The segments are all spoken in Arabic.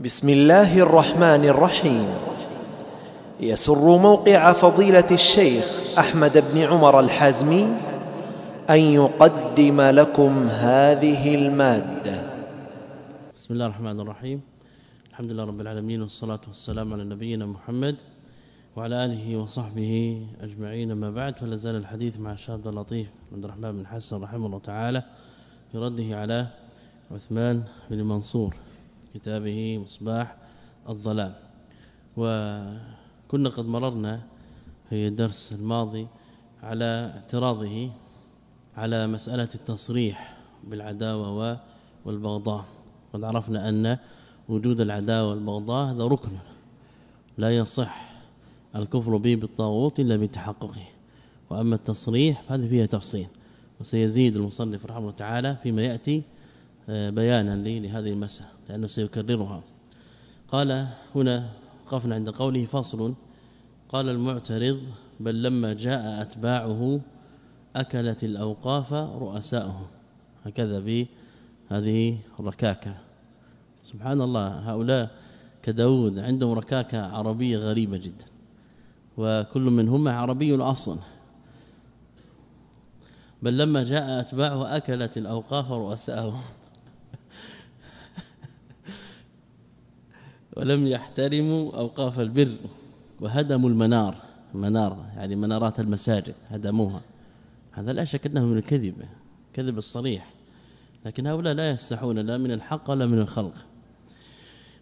بسم الله الرحمن الرحيم. يسر موقع فضيلة الشيخ أحمد بن عمر الحازمي أن يقدم لكم هذه المادة. بسم الله الرحمن الرحيم. الحمد لله رب العالمين والصلاة والسلام على نبينا محمد وعلى آله وصحبه أجمعين. ما بعد فلا زال الحديث مع الشيخ عبد اللطيف بن الرحمن بن حسن رحمه الله تعالى في رده على عثمان بن منصور. كتابه مصباح الظلام. وكنا قد مررنا في الدرس الماضي على اعتراضه على مسألة التصريح بالعداوة والبغضاء. قد عرفنا أن وجود العداوة والبغضاء هذا ركن لا يصح الكفر به بالطاغوت إلا بتحققه. وأما التصريح فهذه فيها تفصيل. وسيزيد المصنف رحمه الله تعالى فيما يأتي بيانا لهذه المسألة لأنه سيكررها. قال هنا وقفنا عند قوله فصل. قال المعترض بل لما جاء أتباعه أكلت الأوقاف رؤساؤه. هكذا بهذه الركاكة. سبحان الله هؤلاء كداود عندهم ركاكة عربية غريبة جدا. وكل منهما عربي أصلا. بل لما جاء أتباعه أكلت الأوقاف رؤساؤه. ولم يحترموا أوقاف البر وهدموا المنار منار يعني منارات المساجد هدموها. هذا لا شك أنه من الكذب كذب الصريح. لكن هؤلاء لا يستحون لا من الحق ولا من الخلق.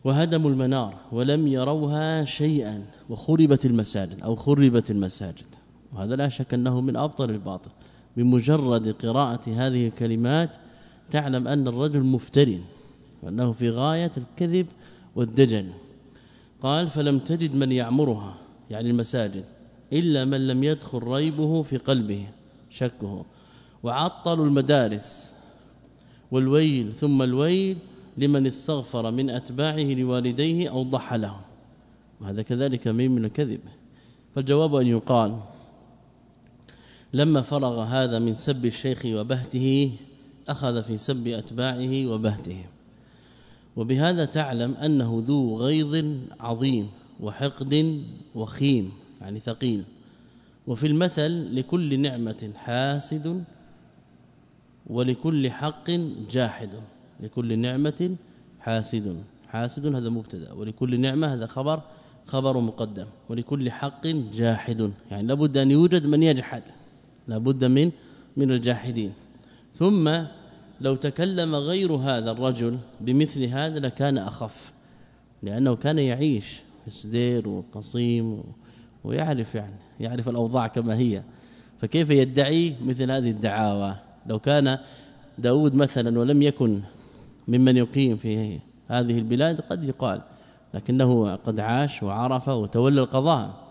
وهدموا المنار ولم يروها شيئا وخربت المساجد أو خربت المساجد. وهذا لا شك أنه من أبطل الباطل. بمجرد قراءة هذه الكلمات تعلم أن الرجل مفترٍ وأنه في غاية الكذب والدجل قال فلم تجد من يعمرها يعني المساجد إلا من لم يدخل ريبه في قلبه شكه. وعطلوا المدارس والويل ثم الويل لمن استغفر من أتباعه لوالديه أو ضحى لهم وهذا كذلك مين من الكذب. فالجواب أن يقال لما فرغ هذا من سب الشيخ وبهته أخذ في سب أتباعه وبهته. وبهذا تعلم أنه ذو غيظ عظيم وحقد وخيم يعني ثقيل. وفي المثل لكل نعمة حاسد ولكل حق جاحد لكل نعمة حاسد. حاسد هذا مبتدأ ولكل نعمة هذا خبر خبر مقدم. ولكل حق جاحد يعني لابد أن يوجد من يجحد لابد من من الجاحدين. ثم لو تكلم غير هذا الرجل بمثل هذا لكان أخف لأنه كان يعيش في سدير وقصيم ويعرف يعني يعرف الأوضاع كما هي. فكيف يدعي مثل هذه الدعاوى؟ لو كان داود مثلا ولم يكن ممن يقيم في هذه البلاد قد يقال لكنه قد عاش وعرف وتولى القضاء.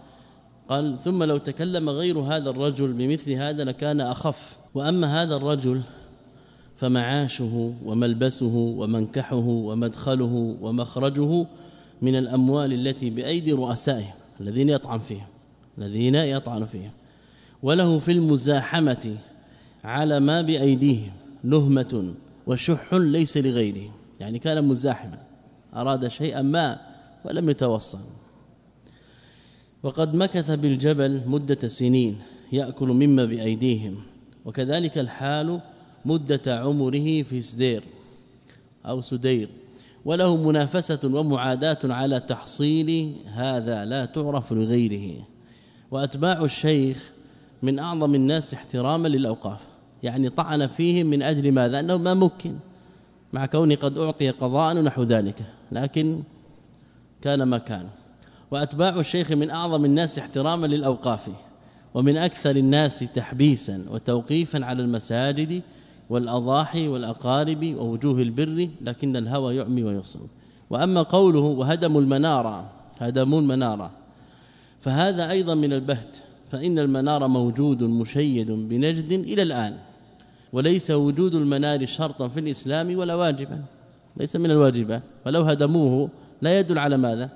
قال ثم لو تكلم غير هذا الرجل بمثل هذا لكان أخف. وأما هذا الرجل فمعاشه وملبسه ومنكحه ومدخله ومخرجه من الأموال التي بأيدي رؤسائه الذين يطعن فيها الذين يطعن فيها. وله في المزاحمة على ما بأيديهم نهمة وشح ليس لغيره. يعني كان مزاحما أراد شيئا ما ولم يتوصل. وقد مكث بالجبل مدة سنين يأكل مما بأيديهم وكذلك الحال مدة عمره في سدير أو سدير وله منافسة ومعاداة على تحصيل هذا لا تعرف لغيره. وأتباع الشيخ من أعظم الناس احتراما للأوقاف يعني طعن فيهم من أجل ماذا؟ أنه ما ممكن مع كوني قد أعطي قضاء ونحو ذلك لكن كان ما كان. وأتباع الشيخ من أعظم الناس احتراما للأوقاف ومن أكثر الناس تحبيسا وتوقيفا على المساجد والأضاحي والأقارب ووجوه البر لكن الهوى يعمي ويصم وأما قوله وهدموا المنارة هدموا المنارة. فهذا أيضا من البهت فإن المنار موجود مشيد بنجد إلى الآن. وليس وجود المنار شرطا في الإسلام ولا واجبا. ليس من الواجبات فلو هدموه لا يدل على ماذا؟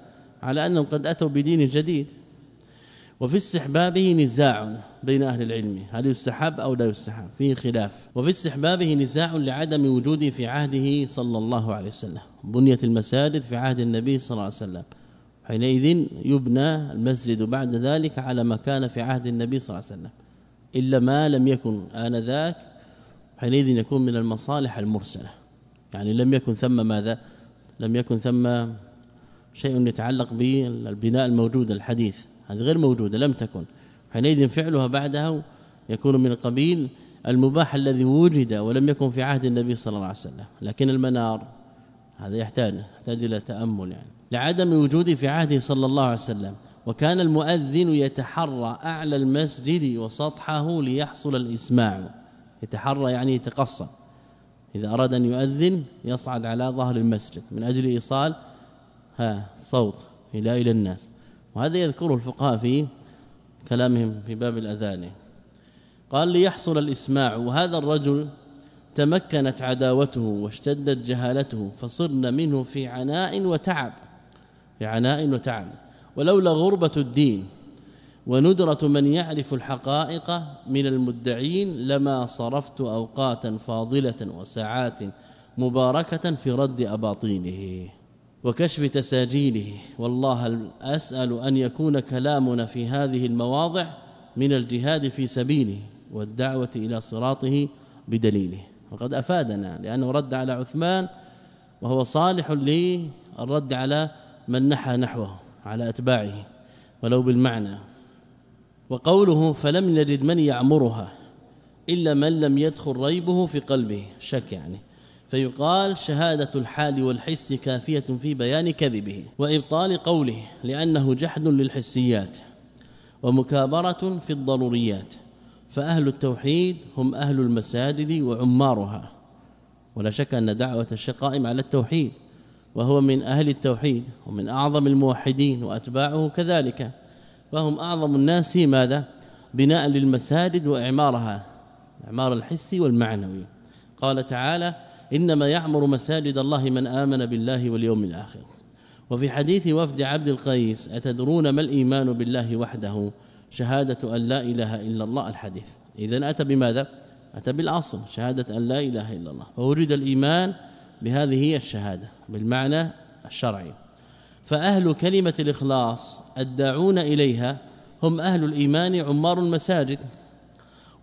على أنهم قد أتوا بدين جديد. وفي استحبابه نزاع. بين أهل العلم هل يستحب أو لا يستحب؟ فيه خلاف. وفي استحبابه نزاع لعدم وجوده في عهده صلى الله عليه وسلم بنيت المساجد في عهد النبي صلى الله عليه وسلم. حينئذ يبنى المسجد بعد ذلك على ما كان في عهد النبي صلى الله عليه وسلم إلا ما لم يكن آنذاك حينئذ يكون من المصالح المرسلة. يعني لم يكن ثم ماذا؟ لم يكن ثم شيء يتعلق بالبناء الموجود الحديث. هذه غير موجوده لم تكن. حينئذ فعلها بعدها يكون من قبيل المباح الذي وجد ولم يكن في عهد النبي صلى الله عليه وسلم لكن المنار هذا يحتاج يحتاج إلى تأمل يعني. لعدم وجوده في عهده صلى الله عليه وسلم وكان المؤذن يتحرى أعلى المسجد وسطحه ليحصل الإسماع. يتحرى يعني يتقصى. إذا أراد أن يؤذن يصعد على ظهر المسجد من أجل إيصال ها صوت إلى إلى الناس. وهذا يذكره الفقهاء في كلامهم في باب الأذان. قال ليحصل الإسماع. وهذا الرجل تمكنت عداوته واشتدت جهالته فصرنا منه في عناء وتعب في عناء وتعب. ولولا غربة الدين وندرة من يعرف الحقائق من المدعين لما صرفت أوقاتا فاضلة وساعات مباركة في رد اباطيله وكشف تساجيله. والله اسال أن يكون كلامنا في هذه المواضع من الجهاد في سبيله والدعوة إلى صراطه بدليله. وقد أفادنا لأنه رد على عثمان وهو صالح للرد على من نحى نحوه على أتباعه ولو بالمعنى. وقوله فلم نجد من يعمرها إلا من لم يدخل ريبه في قلبه. شك يعني. فيقال شهادة الحال والحس كافية في بيان كذبه وإبطال قوله لأنه جحد للحسيات ومكابرة في الضروريات فأهل التوحيد هم أهل المساجد وعمارها ولا شك أن دعوة الشقائم على التوحيد وهو من أهل التوحيد ومن أعظم الموحدين وأتباعه كذلك فهم أعظم الناس ماذا؟ بناء للمساجد وإعمارها إعمار الحسي والمعنوي قال تعالى إنما يعمر مساجد الله من آمن بالله واليوم الآخر. وفي حديث وفد عبد القيس أتدرون ما الإيمان بالله وحده؟ شهادة أن لا إله إلا الله الحديث. اذا أتى بماذا؟ أتى بالأصل شهادة أن لا إله إلا الله. فوجد الإيمان بهذه هي الشهادة بالمعنى الشرعي. فأهل كلمة الإخلاص الداعون إليها هم أهل الإيمان عمار المساجد.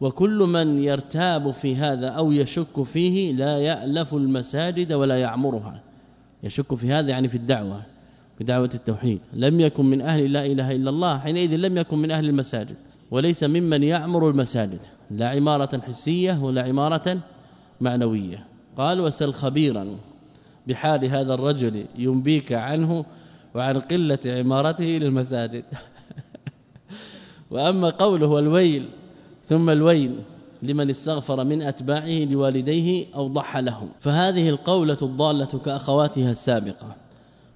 وكل من يرتاب في هذا أو يشك فيه لا يألف المساجد ولا يعمرها. يشك في هذا يعني في الدعوة في دعوة التوحيد. لم يكن من أهل لا إله إلا الله حينئذ لم يكن من أهل المساجد. وليس ممن يعمر المساجد لا عمارة حسية ولا عمارة معنوية. قال وسل خبيرا بحال هذا الرجل ينبيك عنه وعن قلة عمارته للمساجد. وأما قوله والويل ثم الويل لمن استغفر من أتباعه لوالديه أو ضحى لهم. فهذه القولة الضالة كأخواتها السابقة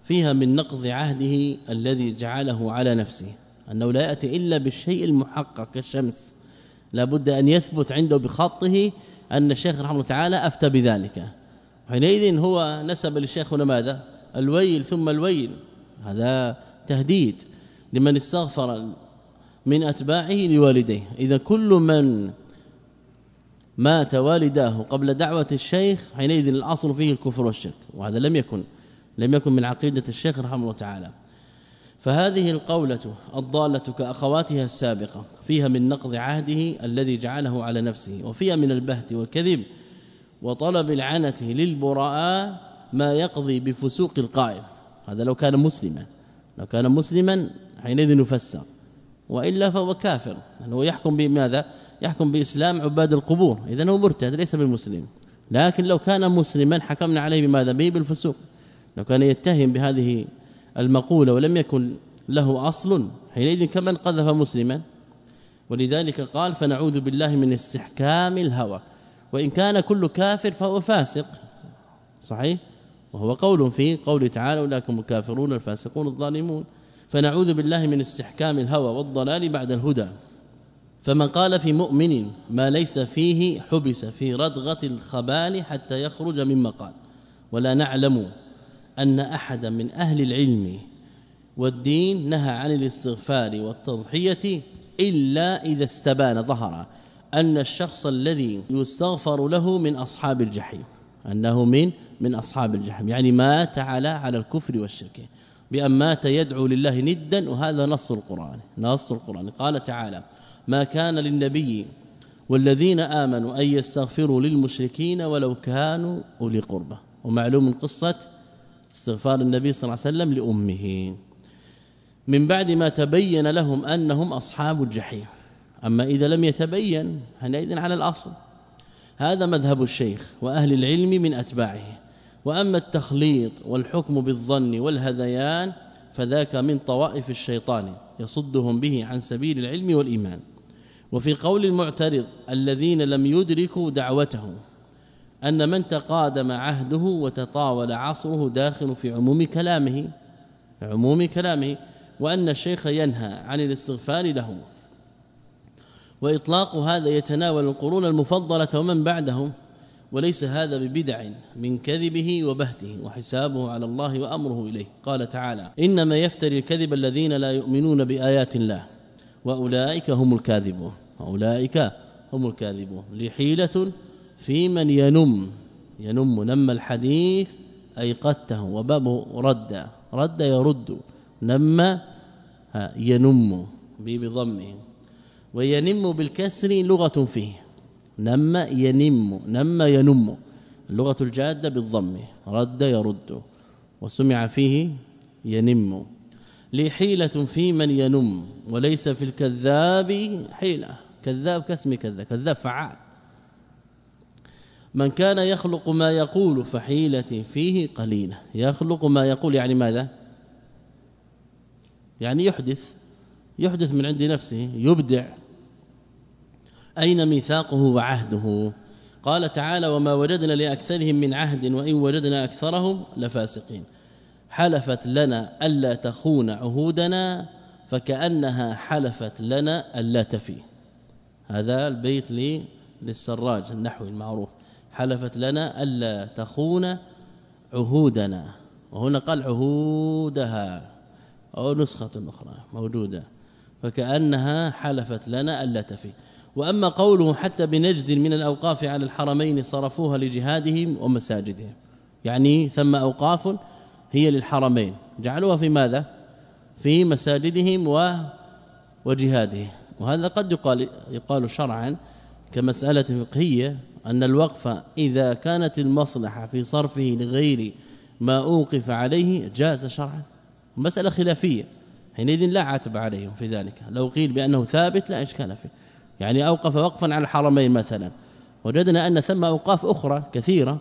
فيها من نقض عهده الذي جعله على نفسه أنه لا يأتي إلا بالشيء المحقق كالشمس. لابد أن يثبت عنده بخطه أن الشيخ رحمه الله تعالى أفتى بذلك. حينئذ هو نسب للشيخ هنا ماذا؟ الويل ثم الويل. هذا تهديد لمن استغفر من أتباعه لوالديه. إذا كل من مات والداه قبل دعوة الشيخ حينئذ الأصل فيه الكفر والشرك وهذا لم يكن لم يكن من عقيدة الشيخ رحمه الله تعالى. فهذه القولة الضالة كأخواتها السابقة فيها من نقض عهده الذي جعله على نفسه وفيها من البهت والكذب وطلب العنة للبراء ما يقضي بفسوق القائل. هذا لو كان مسلما لو كان مسلما حينئذ نفسر. وإلا فهو كافر. انه يحكم بماذا؟ يحكم بإسلام عباد القبور. اذا هو مرتد ليس بالمسلم. لكن لو كان مسلما حكمنا عليه بماذا؟ به بالفسوق. لو كان يتهم بهذه المقولة ولم يكن له أصل حينئذ كمن قذف مسلما؟ ولذلك قال فنعوذ بالله من استحكام الهوى وإن كان كل كافر فهو فاسق. صحيح؟ وهو قول في قول تعالى اولئكم الكافرون الفاسقون الظالمون فنعوذ بالله من استحكام الهوى والضلال بعد الهدى. فمن قال في مؤمن ما ليس فيه حبس في ردغه الخبال حتى يخرج مما قال ولا نعلم أن احدا من أهل العلم والدين نهى عن الاستغفار والتضحية إلا إذا استبان ظهر أن الشخص الذي يستغفر له من أصحاب الجحيم أنه من من أصحاب الجحيم. يعني مات على على الكفر والشرك. بأن مات يدعو لله ندا وهذا نص القرآن نص القرآن. قال تعالى ما كان للنبي والذين آمنوا أن يستغفروا للمشركين ولو كانوا أولي قربة ومعلوم قصة استغفار النبي صلى الله عليه وسلم لأمه. من بعد ما تبين لهم أنهم أصحاب الجحيم. أما إذا لم يتبين حينئذ على الأصل. هذا مذهب الشيخ وأهل العلم من أتباعه. وأما التخليط والحكم بالظن والهذيان فذاك من طوائف الشيطان يصدهم به عن سبيل العلم والإيمان. وفي قول المعترض الذين لم يدركوا دعوته أن من تقادم عهده وتطاول عصره داخل في عموم كلامه عموم كلامه وأن الشيخ ينهى عن الاستغفار له. وإطلاق هذا يتناول القرون المفضلة ومن بعدهم. وليس هذا ببدع من كذبه وبهته وحسابه على الله وأمره إليه. قال تعالى إنما يفتري الكذب الذين لا يؤمنون بآيات الله وأولئك هم الكاذبون. اولئك هم الكاذبون. لحيلة في من ينم ينم نم الحديث ايقدته وبابه رد رد يرد نم ينم بضمه. وينم بالكسر لغة فيه. نم ينم نم ينم. اللغة الجادة بالضم رد يرد. وسمع فيه ينم. لي حيلة في من ينم وليس في الكذاب حيلة. كذاب كاسم كذاب كذاب فعال. من كان يخلق ما يقول فحيلة فيه قليلة. يخلق ما يقول يعني ماذا؟ يعني يحدث. يحدث من عند نفسه يبدع. أين ميثاقه وعهده؟ قال تعالى وما وجدنا لأكثرهم من عهد وإن وجدنا أكثرهم لفاسقين. حلفت لنا ألا تخون عهودنا فكأنها حلفت لنا ألا تفي. هذا البيت لي للسراج النحوي المعروف. حلفت لنا ألا تخون عهودنا. وهنا قال عهودها أو نسخة أخرى موجودة. فكأنها حلفت لنا ألا تفي. وأما قوله حتى بنجد من الأوقاف على الحرمين صرفوها لجهادهم ومساجدهم يعني ثم أوقاف هي للحرمين جعلوها في ماذا؟ في مساجدهم و وجهادهم. وهذا قد يقال يقال شرعا كمسألة فقهية أن الوقف إذا كانت المصلحة في صرفه لغير ما أوقف عليه جاز شرعا. مسألة خلافية حينئذ لا عتب عليهم في ذلك. لو قيل بأنه ثابت لا إشكال فيه. يعني أوقف وقفا على الحرمين مثلا. وجدنا أن ثم أوقاف أخرى كثيرة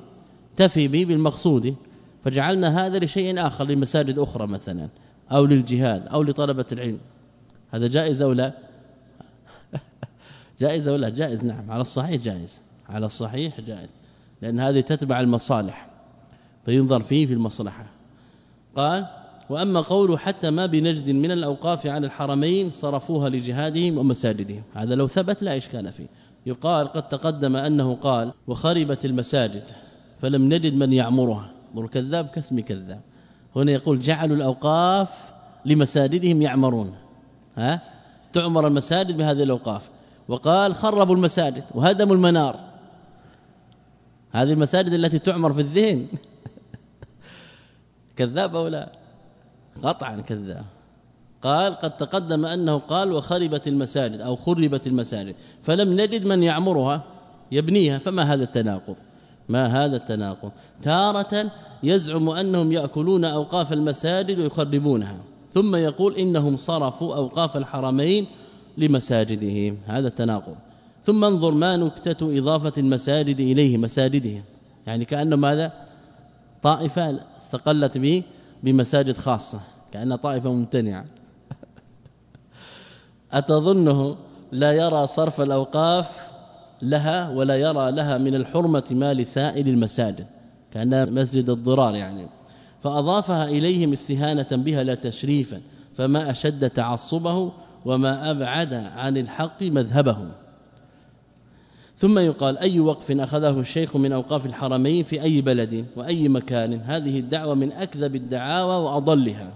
تفي به بالمقصود فجعلنا هذا لشيء آخر لمساجد أخرى مثلا أو للجهاد أو لطلبة العلم. هذا جائز أو لا؟ جائز أو لا؟ جائز نعم. على الصحيح جائز. على الصحيح جائز لأن هذه تتبع المصالح فينظر فيه في المصلحة. قال وأما قوله حتى ما بنجد من الأوقاف عن الحرمين صرفوها لجهادهم ومساجدهم. هذا لو ثبت لا إشكال فيه. يقال قد تقدم أنه قال وخربت المساجد فلم نجد من يعمرها. ضر كذاب كاسم كذاب. هنا يقول جعلوا الأوقاف لمساجدهم يعمرون. ها؟ تعمر المساجد بهذه الأوقاف. وقال خربوا المساجد وهدموا المنار. هذه المساجد التي تعمر في الذهن. كذاب أو لا؟ قطعا كذاب قال قد تقدم أنه قال وخربت المساجد أو خربت المساجد فلم نجد من يعمرها يبنيها. فما هذا التناقض؟ ما هذا التناقض؟ تارة يزعم أنهم يأكلون أوقاف المساجد ويخربونها ثم يقول إنهم صرفوا أوقاف الحرمين لمساجدهم هذا التناقض. ثم انظر ما نكتة إضافة المساجد إليه مساجدهم. يعني كأنه ماذا؟ طائفة استقلت به بمساجد خاصة كأن طائفة ممتنعة. أتظنه لا يرى صرف الأوقاف لها ولا يرى لها من الحرمة ما لسائر المساجد كأنها مسجد الضرار يعني. فأضافها إليهم استهانة بها لا تشريفا فما أشد تعصبه وما أبعد عن الحق مذهبهم. ثم يقال أي وقف أخذه الشيخ من أوقاف الحرمين في أي بلد وأي مكان. هذه الدعوة من أكذب الدعاوى وأضلها.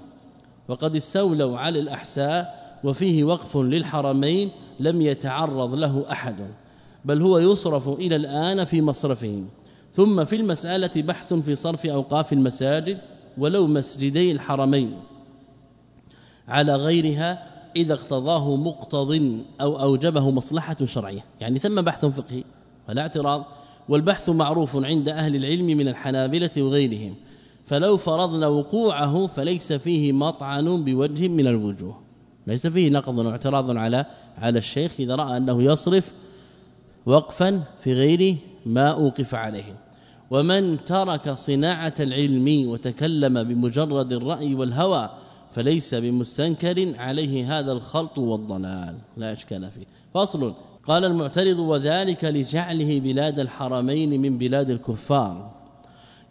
وقد استولوا على الأحساء وفيه وقف للحرمين لم يتعرض له أحد بل هو يصرف إلى الآن في مصرفه ثم في المسألة بحث في صرف أوقاف المساجد ولو مسجدي الحرمين. على غيرها إذا اقتضاه مقتض أو أوجبه مصلحة شرعية. يعني ثم بحث فقهي ولا اعتراض. والبحث معروف عند أهل العلم من الحنابلة وغيرهم. فلو فرضنا وقوعه فليس فيه مطعن بوجه من الوجوه. ليس فيه نقض واعتراض على على الشيخ إذا رأى أنه يصرف وقفا في غير ما أوقف عليه. ومن ترك صناعة العلم وتكلم بمجرد الرأي والهوى فليس بمستنكر عليه هذا الخلط والضلال. لا إشكال فيه. فصل. قال المعترض وذلك لجعله بلاد الحرمين من بلاد الكفار.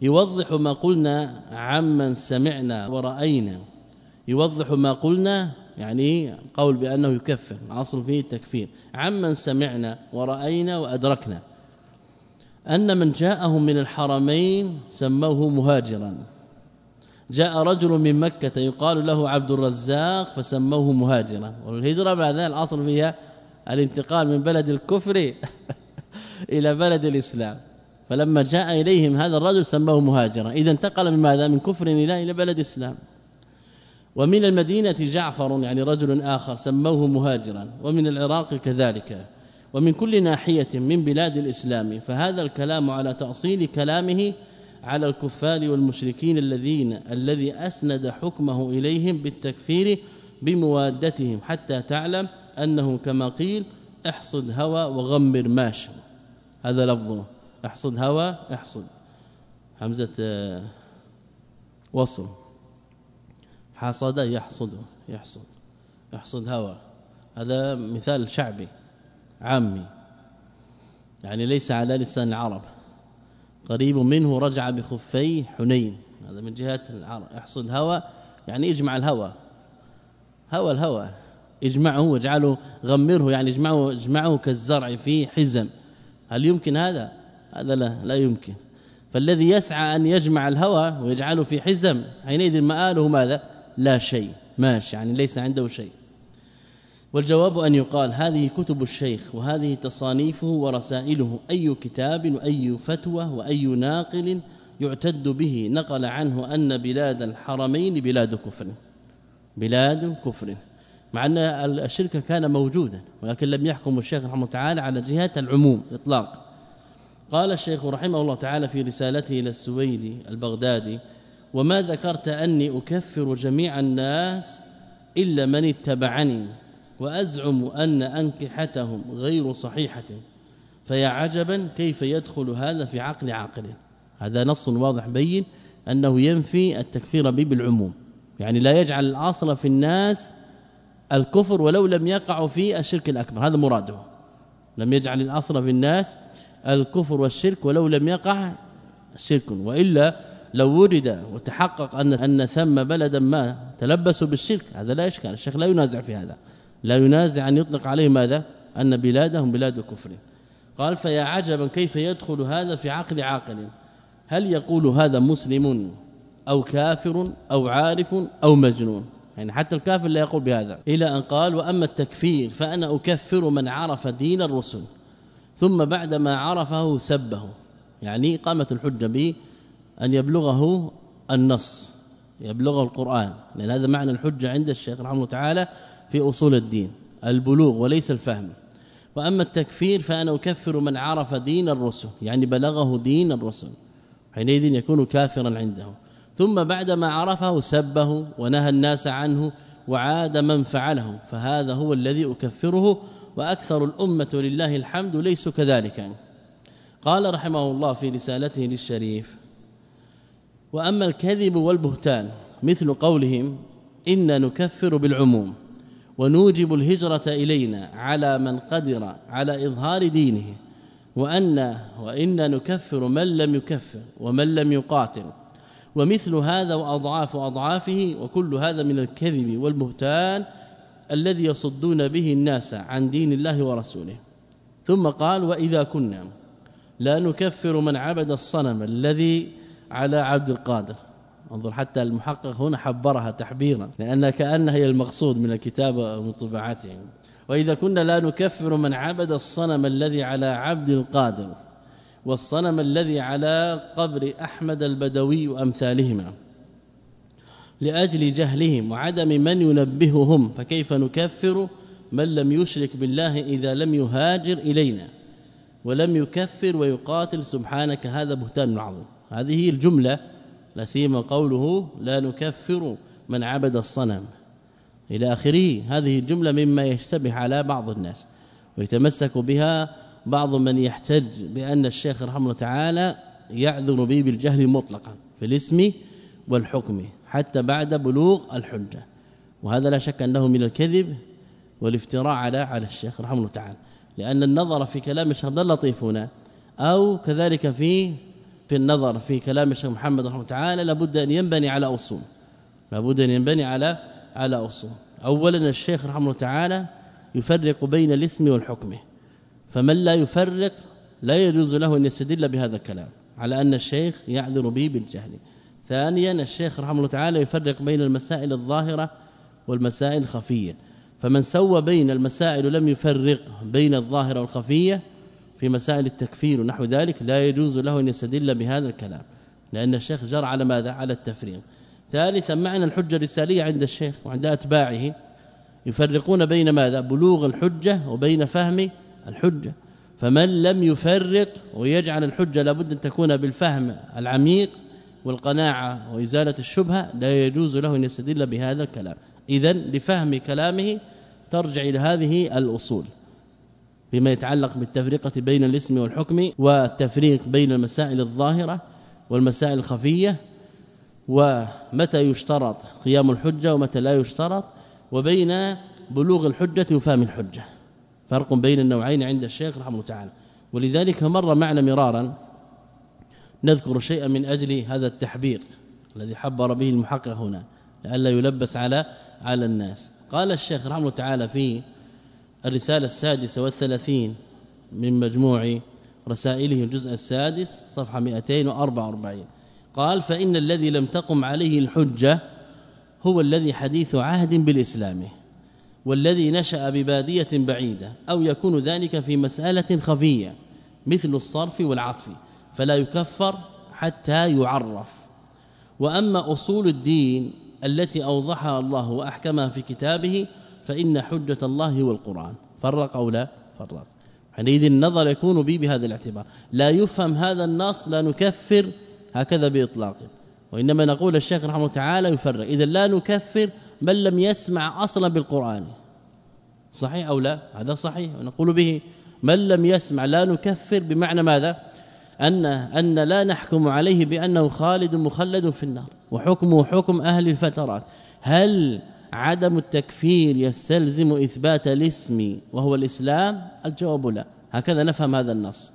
يوضح ما قلنا عمن سمعنا ورأينا. يوضح ما قلنا يعني قول بأنه يكفر. اصل فيه التكفير. عمن سمعنا ورأينا وأدركنا. أن من جاءهم من الحرمين سموه مهاجرا. جاء رجل من مكة يقال له عبد الرزاق فسموه مهاجرا. والهجرة بعد ذلك الأصل فيها الانتقال من بلد الكفر إلى بلد الإسلام. فلما جاء إليهم هذا الرجل سموه مهاجرا. إذا انتقل من ماذا؟ من كفر إلى إلى بلد الإسلام ومن المدينة جعفر يعني رجل آخر سموه مهاجرا. ومن العراق كذلك. ومن كل ناحية من بلاد الإسلام. فهذا الكلام على تأصيل كلامه على الكفار والمشركين الذين الذي أسند حكمه إليهم بالتكفير بموادتهم حتى تعلم أنه كما قيل احصد هوى وغمر ماشي هذا لفظه احصد هوى احصد. همزة آه، وصل. حصد يحصد يحصد. يحصد هوى. هذا مثال شعبي عامي. يعني ليس على لسان العرب. قريب منه رجع بخفي حنين. هذا من جهة احصد هوى. يعني اجمع الهوى. هوى الهوى. اجمعه واجعله غمره. يعني اجمعه اجمعه كالزرع في حزم هل يمكن هذا؟ هذا لا لا يمكن. فالذي يسعى أن يجمع الهوى ويجعله في حزم حينئذ مآله ماذا؟ لا شيء. ماشي. يعني ليس عنده شيء. والجواب أن يقال هذه كتب الشيخ وهذه تصانيفه ورسائله أي كتاب وأي فتوى وأي ناقل يعتد به. نقل عنه أن بلاد الحرمين بلاد كفر بلاد كفر مع أن الشرك كان موجودا ولكن لم يحكم الشيخ رحمه تعالى على جهة العموم إطلاق. قال الشيخ رحمه الله تعالى في رسالته إلى السويدي البغدادي وما ذكرت أني أكفر جميع الناس إلا من اتبعني وأزعم أن أنكحتهم غير صحيحة فيا عجبا كيف يدخل هذا في عقل عاقل. هذا نص واضح بين أنه ينفي التكفير به بالعموم. يعني لا يجعل الأصل في الناس الكفر ولو لم يقعوا في الشرك الأكبر. هذا مراده. لم يجعل الأصل في الناس الكفر والشرك ولو لم يقع شرك. وإلا لو وجد وتحقق أن أن ثم بلدا ما تلبسوا بالشرك هذا لا إشكال. الشيخ لا ينازع في هذا. لا ينازع أن يطلق عليه ماذا؟ أن بلادهم بلاد كفر. قال فيا عجبا كيف يدخل هذا في عقل عاقل؟ هل يقول هذا مسلم أو كافر أو عارف أو مجنون؟ يعني حتى الكافر لا يقول بهذا. إلى أن قال وأما التكفير فأنا أكفر من عرف دين الرسل ثم بعدما عرفه سبه. يعني قامت الحجة به أن يبلغه النص يبلغه القرآن. لأن هذا معنى الحجة عند الشيخ رحمه الله تعالى في أصول الدين البلوغ وليس الفهم. وأما التكفير فأنا أكفر من عرف دين الرسل يعني بلغه دين الرسل. حينئذ يكون كافرا عنده. ثم بعدما عرفه سبه ونهى الناس عنه وعاد من فعله فهذا هو الذي أكفره وأكثر الأمة لله الحمد ليسوا كذلك. قال رحمه الله في رسالته للشريف وأما الكذب والبهتان مثل قولهم إن نكفر بالعموم. ونوجب الهجرة إلينا على من قدر على إظهار دينه وأن وإن نكفر من لم يكفر ومن لم يقاتل. ومثل هذا وأضعاف أضعافه وكل هذا من الكذب والبهتان الذي يصدون به الناس عن دين الله ورسوله. ثم قال وإذا كنا لا نكفر من عبد الصنم الذي على عبد القادر. انظر حتى المحقق هنا حبرها تحبيرا لأن كأنها هي المقصود من الكتاب وطباعته وإذا كنا لا نكفر من عبد الصنم الذي على عبد القادر والصنم الذي على قبر أحمد البدوي وأمثالهما لأجل جهلهم وعدم من ينبههم فكيف نكفر من لم يشرك بالله إذا لم يهاجر إلينا؟ ولم يكفر ويقاتل سبحانك هذا بهتان عظيم. هذه هي الجملة لا سيما قوله لا نكفر من عبد الصنم. إلى آخره هذه الجملة مما يشتبه على بعض الناس ويتمسك بها بعض من يحتج بأن الشيخ رحمه الله تعالى يعذر به بالجهل مطلقا في الاسم والحكم حتى بعد بلوغ الحجة. وهذا لا شك أنه من الكذب والافتراء على على الشيخ رحمه الله تعالى لأن النظر في كلام الشيخ عبد اللطيف هنا أو كذلك في في النظر في كلام الشيخ محمد رحمه تعالى لابد أن ينبني على أصول. لابد أن ينبني على على أصول. اولا الشيخ رحمه تعالى يفرق بين الاسم والحكم. فمن لا يفرق لا يجوز له أن يستدل بهذا الكلام على أن الشيخ يعذر به بالجهل. ثانيا الشيخ رحمه الله تعالى يفرق بين المسائل الظاهرة والمسائل الخفية. فمن سوى بين المسائل ولم يفرق بين الظاهرة والخفية في مسائل التكفير ونحو ذلك لا يجوز له أن يستدل بهذا الكلام لأن الشيخ جرى على ماذا؟ على التفريق. ثالثا معنى الحجة الرسالية عند الشيخ وعند أتباعه. يفرقون بين ماذا؟ بلوغ الحجة وبين فهم الحجة. فمن لم يفرق ويجعل الحجة لابد أن تكون بالفهم العميق والقناعة وإزالة الشبهة لا يجوز له أن يستدل بهذا الكلام. اذا لفهم كلامه ترجع إلى هذه الأصول. بما يتعلق بالتفرقه بين الاسم والحكم والتفريق بين المسائل الظاهرة والمسائل الخفية ومتى يشترط قيام الحجة ومتى لا يشترط وبين بلوغ الحجة وفهم الحجة. فرق بين النوعين عند الشيخ رحمه الله تعالى. ولذلك مر معنا مرارا نذكر شيئا من أجل هذا التحبير الذي حبر به المحقق هنا لئلا يلبس على على الناس. قال الشيخ رحمه الله تعالى في الرسالة السادسة والثلاثين من مجموع رسائله الجزء السادس صفحة 244 قال فإن الذي لم تقم عليه الحجة هو الذي حديث عهد بالإسلام والذي نشأ ببادية بعيدة أو يكون ذلك في مسألة خفية مثل الصرف والعطف فلا يكفر حتى يعرف. وأما أصول الدين التي أوضحها الله وأحكمها في كتابه فإن حجة الله هو القرآن. فرق أو لا؟ فرق. حينئذ النظر يكون به بهذا الاعتبار. لا يفهم هذا النص لا نكفر هكذا بإطلاق. وإنما نقول الشيخ رحمه الله تعالى يفرق. اذا لا نكفر من لم يسمع أصلا بالقرآن. صحيح أو لا؟ هذا صحيح. ونقول به من لم يسمع لا نكفر بمعنى ماذا؟ أن أن لا نحكم عليه بأنه خالد مخلد في النار. وحكمه حكم أهل الفترات. هل عدم التكفير يستلزم إثبات الاسم وهو الإسلام الجواب لا. هكذا نفهم هذا النص.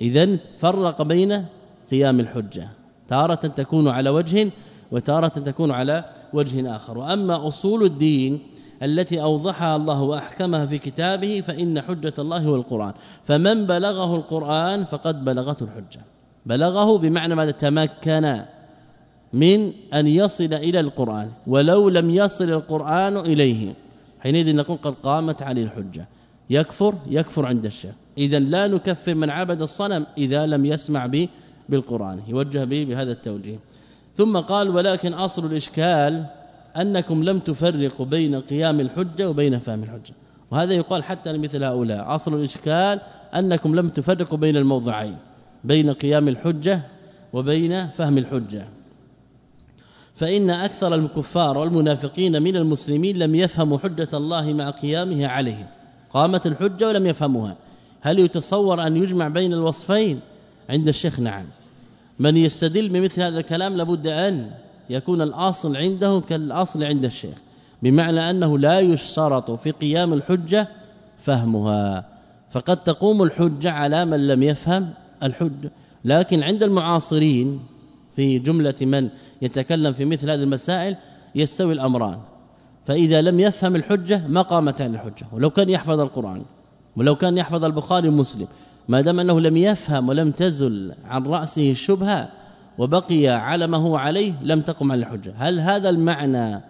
اذا فرق بين قيام الحجة تارة تكون على وجه وتارة تكون على وجه آخر. وأما أصول الدين التي أوضحها الله وأحكمها في كتابه فإن حجة الله هو القرآن فمن بلغه القرآن فقد بلغته الحجة. بلغه بمعنى ماذا؟ تمكن. من أن يصل إلى القرآن ولو لم يصل القرآن إليه. حينئذ نقول قد قامت عليه الحجة. يكفر يكفر عند الشيخ. إذا لا نكفر من عبد الصنم إذا لم يسمع به بالقرآن. يوجه به بهذا التوجيه. ثم قال ولكن أصل الإشكال أنكم لم تفرقوا بين قيام الحجة وبين فهم الحجة. وهذا يقال حتى لمثل هؤلاء. أصل الإشكال أنكم لم تفرقوا بين الموضعين بين قيام الحجة وبين فهم الحجة. فإن أكثر الكفار والمنافقين من المسلمين لم يفهموا حجة الله مع قيامها عليهم. قامت الحجة ولم يفهموها. هل يتصور أن يجمع بين الوصفين؟ عند الشيخ نعم. من يستدل بمثل هذا الكلام لابد أن يكون الأصل عنده كالأصل عند الشيخ. بمعنى أنه لا يشترط في قيام الحجة فهمها. فقد تقوم الحجة على من لم يفهم الحجة. لكن عند المعاصرين في جملة من يتكلم في مثل هذه المسائل يستوي الأمران. فإذا لم يفهم الحجة ما قامت عن الحجة ولو كان يحفظ القرآن ولو كان يحفظ البخاري ومسلم ما دام أنه لم يفهم ولم تزل عن رأسه الشبهة وبقي على ما هو عليه لم تقم على الحجة. هل هذا المعنى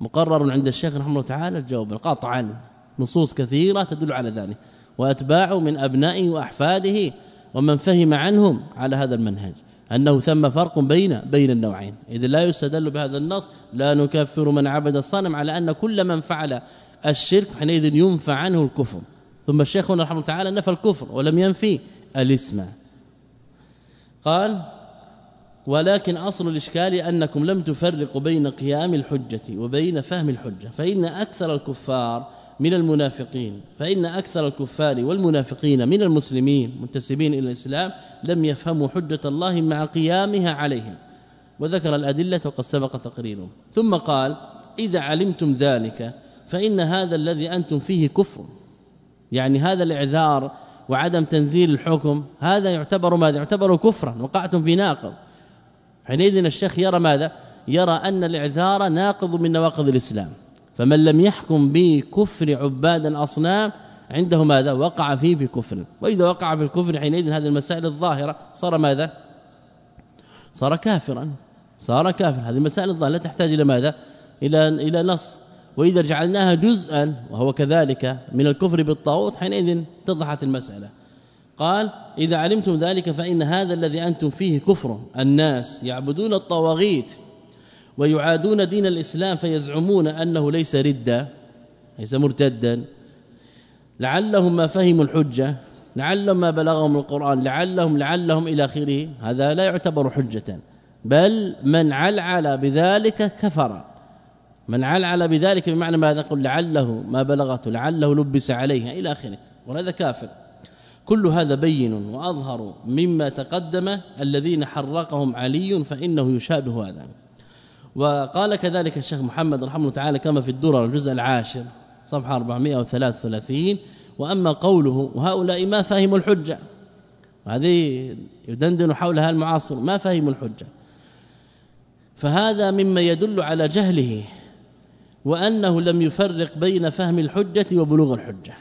مقرر عند الشيخ رحمه الله تعالى؟ الجواب قطعا. نصوص كثيرة تدل على ذلك. وأتباعه من أبنائه وأحفاده ومن فهم عنهم على هذا المنهج. أنه ثم فرق بين بين النوعين. اذا لا يستدل بهذا النص لا نكفر من عبد الصنم على أن كل من فعل الشرك حينئذ ينفع عنه الكفر. ثم الشيخ رحمه الله تعالى نفى الكفر ولم ينفي الاسم. قال ولكن أصل الإشكال أنكم لم تفرقوا بين قيام الحجة وبين فهم الحجة فإن أكثر الكفار من المنافقين فإن أكثر الكفار والمنافقين من المسلمين منتسبين إلى الإسلام لم يفهموا حجة الله مع قيامها عليهم وذكر الأدلة وقد سبق تقريره ثم قال إذا علمتم ذلك فإن هذا الذي أنتم فيه كفر. يعني هذا الإعذار وعدم تنزيل الحكم هذا يعتبر ماذا؟ يعتبر كفرا وقعتم في ناقض. حينئذ الشيخ يرى ماذا؟ يرى أن الإعذار ناقض من نواقض الإسلام. فمن لم يحكم بكفر عباد الأصنام عنده ماذا؟ وقع فيه بكفر. وإذا وقع في الكفر حينئذ هذه المسائل الظاهرة. صار ماذا؟ صار كافرا. صار كافر هذه المسائل الظاهرة لا تحتاج إلى ماذا؟ إلى إلى نص. وإذا جعلناها جزءا وهو كذلك من الكفر بالطاغوت حينئذ اتضحت المسألة. قال إذا علمتم ذلك فإن هذا الذي أنتم فيه كفر. الناس يعبدون الطواغيت ويعادون دين الإسلام فيزعمون أنه ليس ردة ليس مرتدا. لعلهم ما فهموا الحجة لعلهم ما بلغهم القرآن لعلهم لعلهم إلى آخره. هذا لا يعتبر حجة. بل من علعل بذلك كفر. من علعل بذلك بمعنى ماذا؟ قل لعله ما بلغته لعله لبس عليها إلى آخره. وهذا كافر. كل هذا بين وأظهر مما تقدم الذين حرقهم علي فإنه يشابه هذا. وقال كذلك الشيخ محمد رحمه الله تعالى كما في الدرر الجزء العاشر صفحة 433 وأما قوله وهؤلاء ما فهموا الحجة. هذه يدندن حولها المعاصر ما فهموا الحجة. فهذا مما يدل على جهله وأنه لم يفرق بين فهم الحجة وبلوغ الحجة.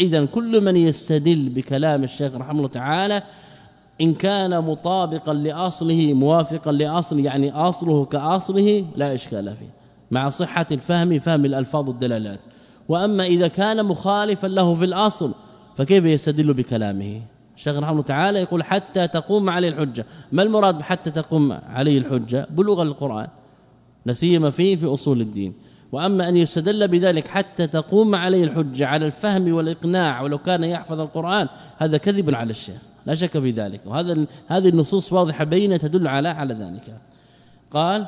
اذا كل من يستدل بكلام الشيخ رحمه الله تعالى إن كان مطابقا لأصله موافقا لأصل يعني أصله كأصله لا إشكال فيه. مع صحة الفهم فهم الألفاظ والدلالات. وأما إذا كان مخالفا له في الأصل فكيف يستدل بكلامه؟ الشيخ رحمه تعالى يقول حتى تقوم عليه الحجة. ما المراد بحتى تقوم عليه الحجة؟ بلوغ القرآن. نسيما فيه في أصول الدين. وأما أن يستدل بذلك حتى تقوم عليه الحجة على الفهم والإقناع ولو كان يحفظ القرآن هذا كذب على الشيخ. لا شك في ذلك. وهذا هذه النصوص واضحة بينة تدل على على ذلك. قال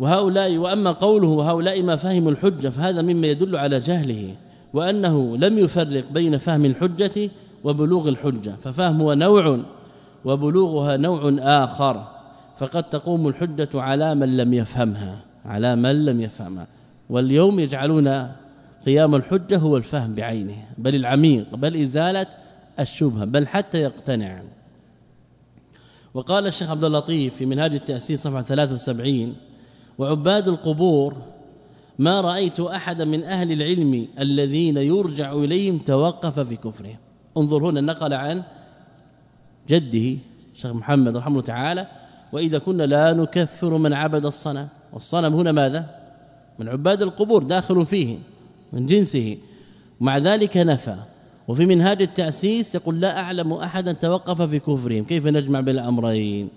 وهؤلاء وأما قوله وهؤلاء ما فهموا الحجة فهذا مما يدل على جهله وأنه لم يفرق بين فهم الحجة وبلوغ الحجة. ففهمها نوع وبلوغها نوع آخر. فقد تقوم الحجة على من لم يفهمها على من لم يفهمها. واليوم يجعلون قيام الحجة هو الفهم بعينه. بل العميق بل إزالة الشبهة بل حتى يقتنع. وقال الشيخ عبد اللطيف في منهاج التأسيس صفحة 73 وعباد القبور ما رأيت احدا من أهل العلم الذين يرجع إليهم توقف في كفره. انظر هنا نقل عن جده الشيخ محمد رحمه الله تعالى وإذا كنا لا نكفر من عبد الصنم. والصنم هنا ماذا؟ من عباد القبور داخل فيه من جنسه. ومع ذلك نفى. وفي منهاج التأسيس يقول لا أعلم أحدا توقف في كفرهم. كيف نجمع بين الأمرين؟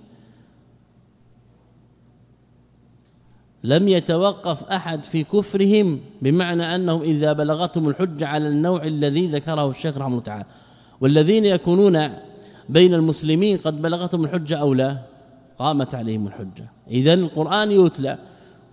لم يتوقف أحد في كفرهم بمعنى أنهم إذا بلغتهم الحجة على النوع الذي ذكره الشيخ رحمه الله تعالى. والذين يكونون بين المسلمين قد بلغتهم الحجة أو لا؟ قامت عليهم الحجة. إذا القرآن يتلى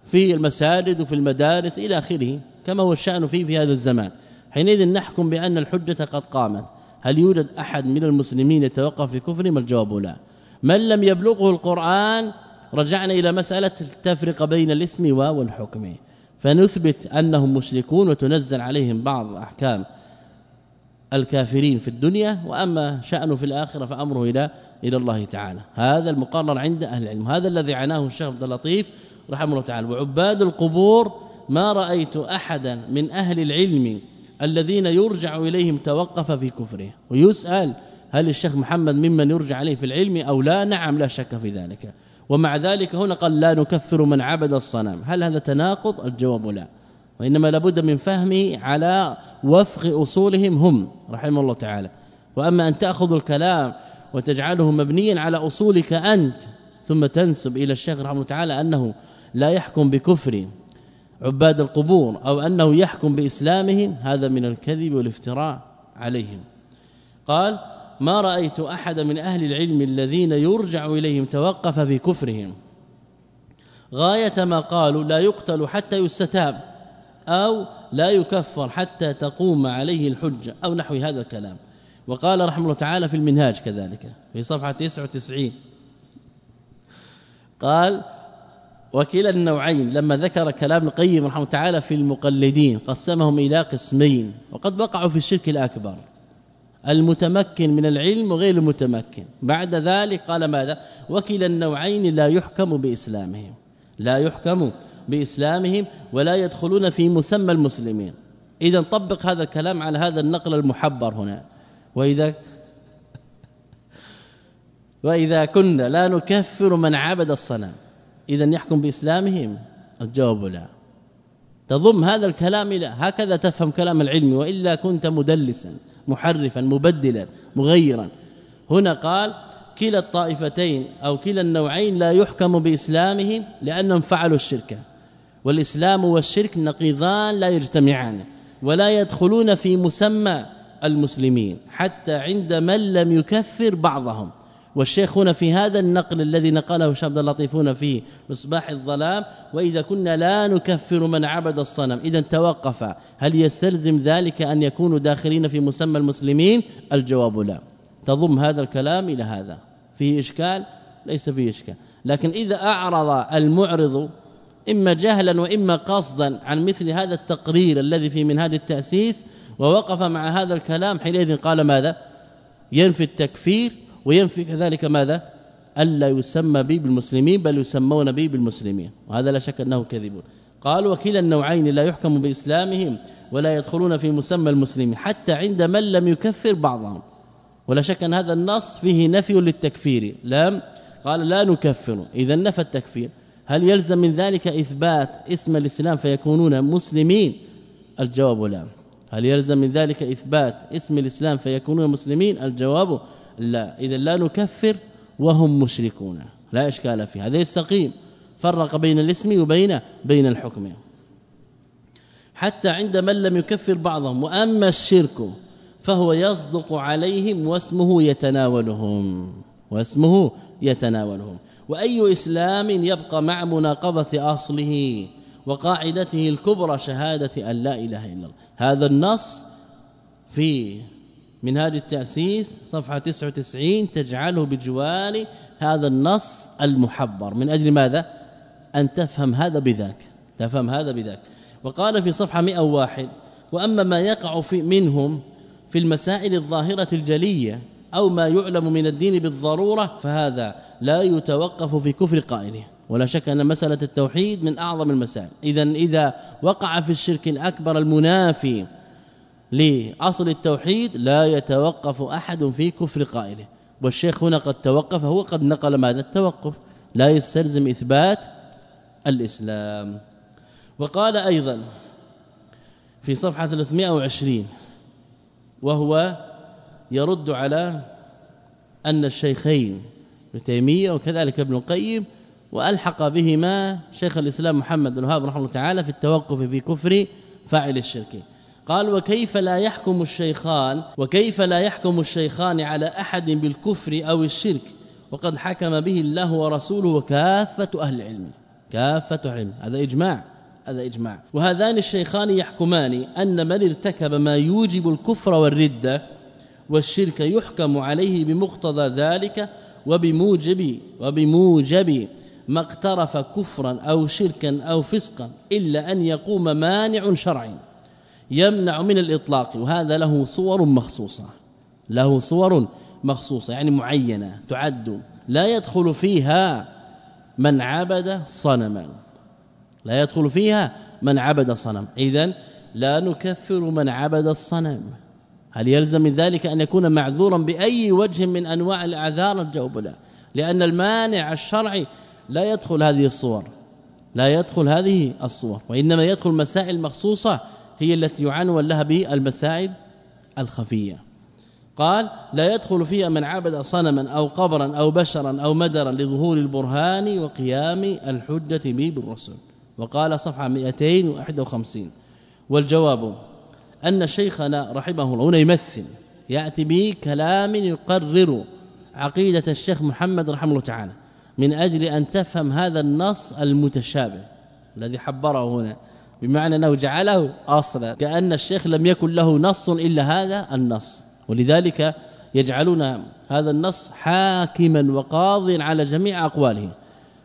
في المساجد وفي المدارس إلى آخره كما هو الشأن فيه في هذا الزمان. حينئذ نحكم بأن الحجة قد قامت. هل يوجد أحد من المسلمين يتوقف في كفرهم؟ الجواب لا. من لم يبلغه القرآن رجعنا إلى مسألة التفرق بين الاسم والحكم فنثبت أنهم مشركون وتنزل عليهم بعض أحكام الكافرين في الدنيا وأما شأنه في الآخرة فأمره إلى إلى الله تعالى. هذا المقرر عند أهل العلم. هذا الذي عناه الشيخ عبد اللطيف رحمه الله تعالى. وعباد القبور ما رأيت أحدا من أهل العلم الذين يرجع إليهم توقف في كفره. ويسأل هل الشيخ محمد ممن يرجع عليه في العلم أو لا؟ نعم لا شك في ذلك. ومع ذلك هنا قال لا نكفر من عبد الصنم. هل هذا تناقض؟ الجواب لا. وإنما لابد من فهمه على وفق أصولهم هم رحمه الله تعالى. وأما أن تأخذ الكلام وتجعله مبنيا على أصولك أنت ثم تنسب إلى الشيخ رحمه الله تعالى أنه لا يحكم بكفر. عباد القبور أو أنه يحكم بإسلامهم هذا من الكذب والافتراء عليهم. قال ما رأيت أحد من أهل العلم الذين يرجع إليهم توقف في كفرهم. غاية ما قالوا لا يقتل حتى يستتاب أو لا يكفر حتى تقوم عليه الحجة. أو نحو هذا الكلام. وقال رحمه الله تعالى في المنهاج كذلك في صفحة 99 قال وكلا النوعين لما ذكر كلام القيم رحمه تعالى في المقلدين قسمهم إلى قسمين وقد وقعوا في الشرك الأكبر. المتمكن من العلم وغير المتمكن. بعد ذلك قال ماذا؟ وكلا النوعين لا يحكم بإسلامهم. لا يحكم بإسلامهم ولا يدخلون في مسمى المسلمين. اذا طبق هذا الكلام على هذا النقل المحبر هنا. وإذا وإذا كنا لا نكفر من عبد الصنم. اذا يحكم بإسلامهم. الجواب لا. تضم هذا الكلام لا هكذا تفهم كلام العلم وإلا كنت مدلسا محرفا مبدلا مغيرا. هنا قال كلا الطائفتين أو كلا النوعين لا يحكم بإسلامهم لأنهم فعلوا الشرك. والإسلام والشرك نقيضان لا يجتمعان ولا يدخلون في مسمى المسلمين حتى عند من لم يكفر بعضهم. والشيخ هنا في هذا النقل الذي نقله شاب اللطيف هنا في مصباح الظلام وإذا كنا لا نكفر من عبد الصنم إذا توقف. هل يستلزم ذلك أن يكونوا داخلين في مسمى المسلمين؟ الجواب لا. تضم هذا الكلام إلى هذا. فيه إشكال؟ ليس فيه إشكال. لكن إذا أعرض المعرض إما جهلا وإما قصدا عن مثل هذا التقرير الذي في منهاج التأسيس ووقف مع هذا الكلام حينئذ قال ماذا؟ ينفي التكفير وينفي كذلك ماذا؟ ألا يسمى به بالمسلمين بل يسمون به بالمسلمين. وهذا لا شك انه كذب قال وكلا النوعين لا يحكم بإسلامهم ولا يدخلون في مسمى المسلمين حتى عند من لم يكفر بعضهم. ولا شك أن هذا النص فيه نفي للتكفير. لم قال لا نكفر. اذا نفى التكفير. هل يلزم من ذلك إثبات اسم الإسلام فيكونون مسلمين؟ الجواب لا. هل يلزم من ذلك إثبات اسم الإسلام فيكونون مسلمين؟ الجواب لا. اذا لا نكفر وهم مشركون. لا إشكال فيه هذا يستقيم. فرق بين الاسم وبين بين الحكم. حتى عند من لم يكفر بعضهم. وأما الشرك فهو يصدق عليهم واسمه يتناولهم. واسمه يتناولهم. وأي إسلام يبقى مع مناقضة أصله وقاعدته الكبرى شهادة أن لا إله إلا الله. هذا النص في منهاج التأسيس صفحة 99 تجعله بجوار هذا النص المحبر. من أجل ماذا؟ أن تفهم هذا بذاك تفهم هذا بذاك. وقال في صفحة 101 وأما ما يقع في منهم في المسائل الظاهرة الجلية أو ما يعلم من الدين بالضرورة فهذا لا يتوقف في كفر قائله. ولا شك أن مسألة التوحيد من أعظم المسائل. إذا إذا وقع في الشرك الأكبر المنافي لأصل التوحيد لا يتوقف أحد في كفر قائله. والشيخ هنا قد توقف هو قد نقل ماذا؟ التوقف. لا يستلزم إثبات الإسلام. وقال أيضا في صفحة 320 وهو يرد على أن الشيخين ابن تيمية وكذلك ابن القيم وألحق بهما شيخ الإسلام محمد بن وهاب رحمه الله تعالى في التوقف في كفر فاعل الشرك. قال وكيف لا يحكم الشيخان وكيف لا يحكم الشيخان على أحد بالكفر أو الشرك؟ وقد حكم به الله ورسوله وكافة أهل العلم. كافة علم هذا إجماع. هذا إجماع. وهذان الشيخان يحكمان أن من ارتكب ما يوجب الكفر والردة والشرك يحكم عليه بمقتضى ذلك وبموجب وبموجب ما اقترف كفرا أو شركا أو فسقا إلا أن يقوم مانع شرعي. يمنع من الإطلاق وهذا له صور مخصوصة له صور مخصوصة يعني معينة تعد. لا يدخل فيها من عبد صنما لا يدخل فيها من عبد صنم. إذا لا نكفر من عبد الصنم. هل يلزم من ذلك أن يكون معذورا بأي وجه من أنواع الأعذار الجواب لا لأن المانع الشرعي لا يدخل هذه الصور لا يدخل هذه الصور وإنما يدخل مسائل مخصوصة هي التي يعنون لها بالمسائل الخفية. قال لا يدخل فيها من عبد صنما أو قبرا أو بشرا أو مدرا لظهور البرهان وقيام الحجة به بالرسل. وقال صفحة 251 والجواب أن شيخنا رحمه الله هنا يمثل يأتي به كلام يقرر عقيدة الشيخ محمد رحمه الله تعالى من أجل أن تفهم هذا النص المتشابه الذي حبره هنا. بمعنى أنه جعله أصلا كأن الشيخ لم يكن له نص إلا هذا النص. ولذلك يجعلون هذا النص حاكما وقاضيا على جميع اقواله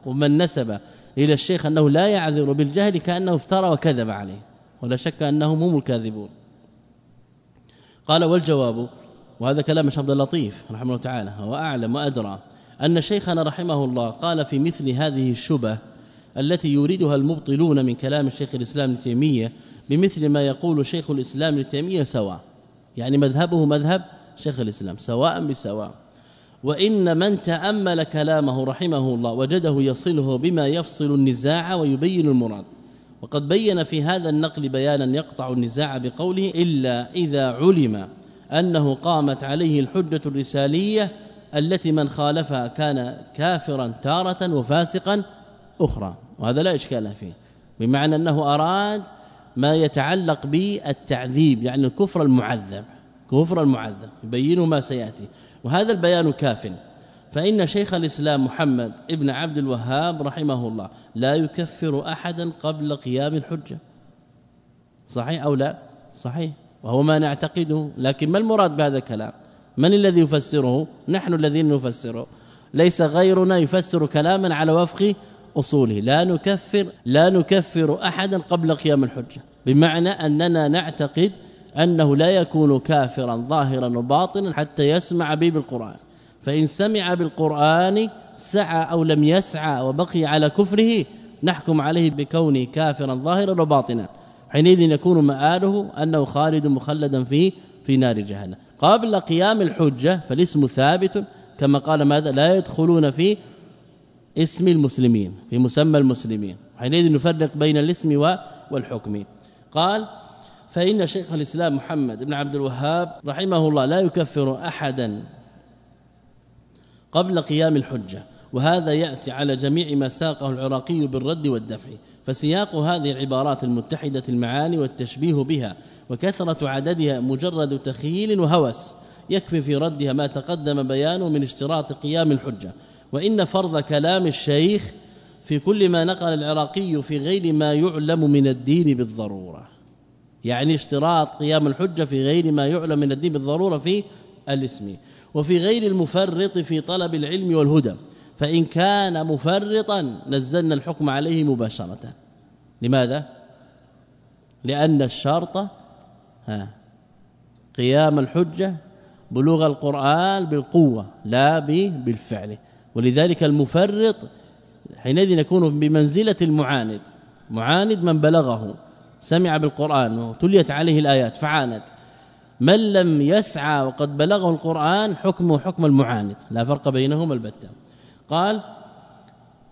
ومن نسب إلى الشيخ أنه لا يعذر بالجهل كأنه افترى وكذب عليه. ولا شك أنهم هم الكاذبون. قال والجواب وهذا كلام الشيخ عبد اللطيف رحمه الله تعالى هو أعلم وأدرى أن شيخنا رحمه الله قال في مثل هذه الشبه التي يريدها المبطلون من كلام الشيخ الإسلام ابن تيمية بمثل ما يقول شيخ الإسلام ابن تيمية سواء. يعني مذهبه مذهب شيخ الإسلام سواء بسواء. وإن من تأمل كلامه رحمه الله وجده يصله بما يفصل النزاع ويبين المراد. وقد بين في هذا النقل بيانا يقطع النزاع بقوله إلا إذا علم أنه قامت عليه الحجة الرسالية التي من خالفها كان كافرا تارة وفاسقا أخرى وهذا لا إشكال فيه. بمعنى أنه أراد ما يتعلق بالتعذيب يعني الكفر المعذب كفر المعذب يبين ما سيأتي. وهذا البيان كاف. فإن شيخ الإسلام محمد ابن عبد الوهاب رحمه الله لا يكفر أحدا قبل قيام الحجة. صحيح أو لا؟ صحيح. وهو ما نعتقده. لكن ما المراد بهذا الكلام؟ من الذي يفسره؟ نحن الذين نفسره. ليس غيرنا يفسر كلاما على وفق أصوله. لا نكفر لا نكفر أحدا قبل قيام الحجة. بمعنى أننا نعتقد أنه لا يكون كافرا ظاهرا وباطنا حتى يسمع به بالقرآن. فإن سمع بالقرآن سعى أو لم يسعى وبقي على كفره نحكم عليه بكونه كافرا ظاهرا وباطنا. حينئذ يكون مآله أنه خالد مخلدا في في نار جهنم. قبل قيام الحجة فالاسم ثابت كما قال ماذا؟ لا يدخلون في اسم المسلمين في مسمى المسلمين. حينئذ نفرق بين الاسم والحكم. قال فإن شيخ الإسلام محمد بن عبد الوهاب رحمه الله لا يكفر أحدا قبل قيام الحجة وهذا يأتي على جميع ما ساقه العراقي بالرد والدفع. فسياق هذه العبارات المتحدة المعاني والتشبيه بها وكثرة عددها مجرد تخيل وهوس يكفي في ردها ما تقدم بيانه من اشتراط قيام الحجة. وإن فرض كلام الشيخ في كل ما نقل العراقي في غير ما يعلم من الدين بالضرورة. يعني اشتراط قيام الحجة في غير ما يعلم من الدين بالضرورة في الاسم. وفي غير المفرط في طلب العلم والهدى. فإن كان مفرطا نزلنا الحكم عليه مباشرة. لماذا؟ لأن الشرط ها قيام الحجة بلوغ القرآن بالقوة لا بالفعل. ولذلك المفرط حينئذ يكون بمنزلة المعاند. معاند من بلغه سمع بالقرآن وتليت عليه الآيات فعاند من لم يسعى وقد بلغه القرآن حكمه حكم المعاند. لا فرق بينهما البتة. قال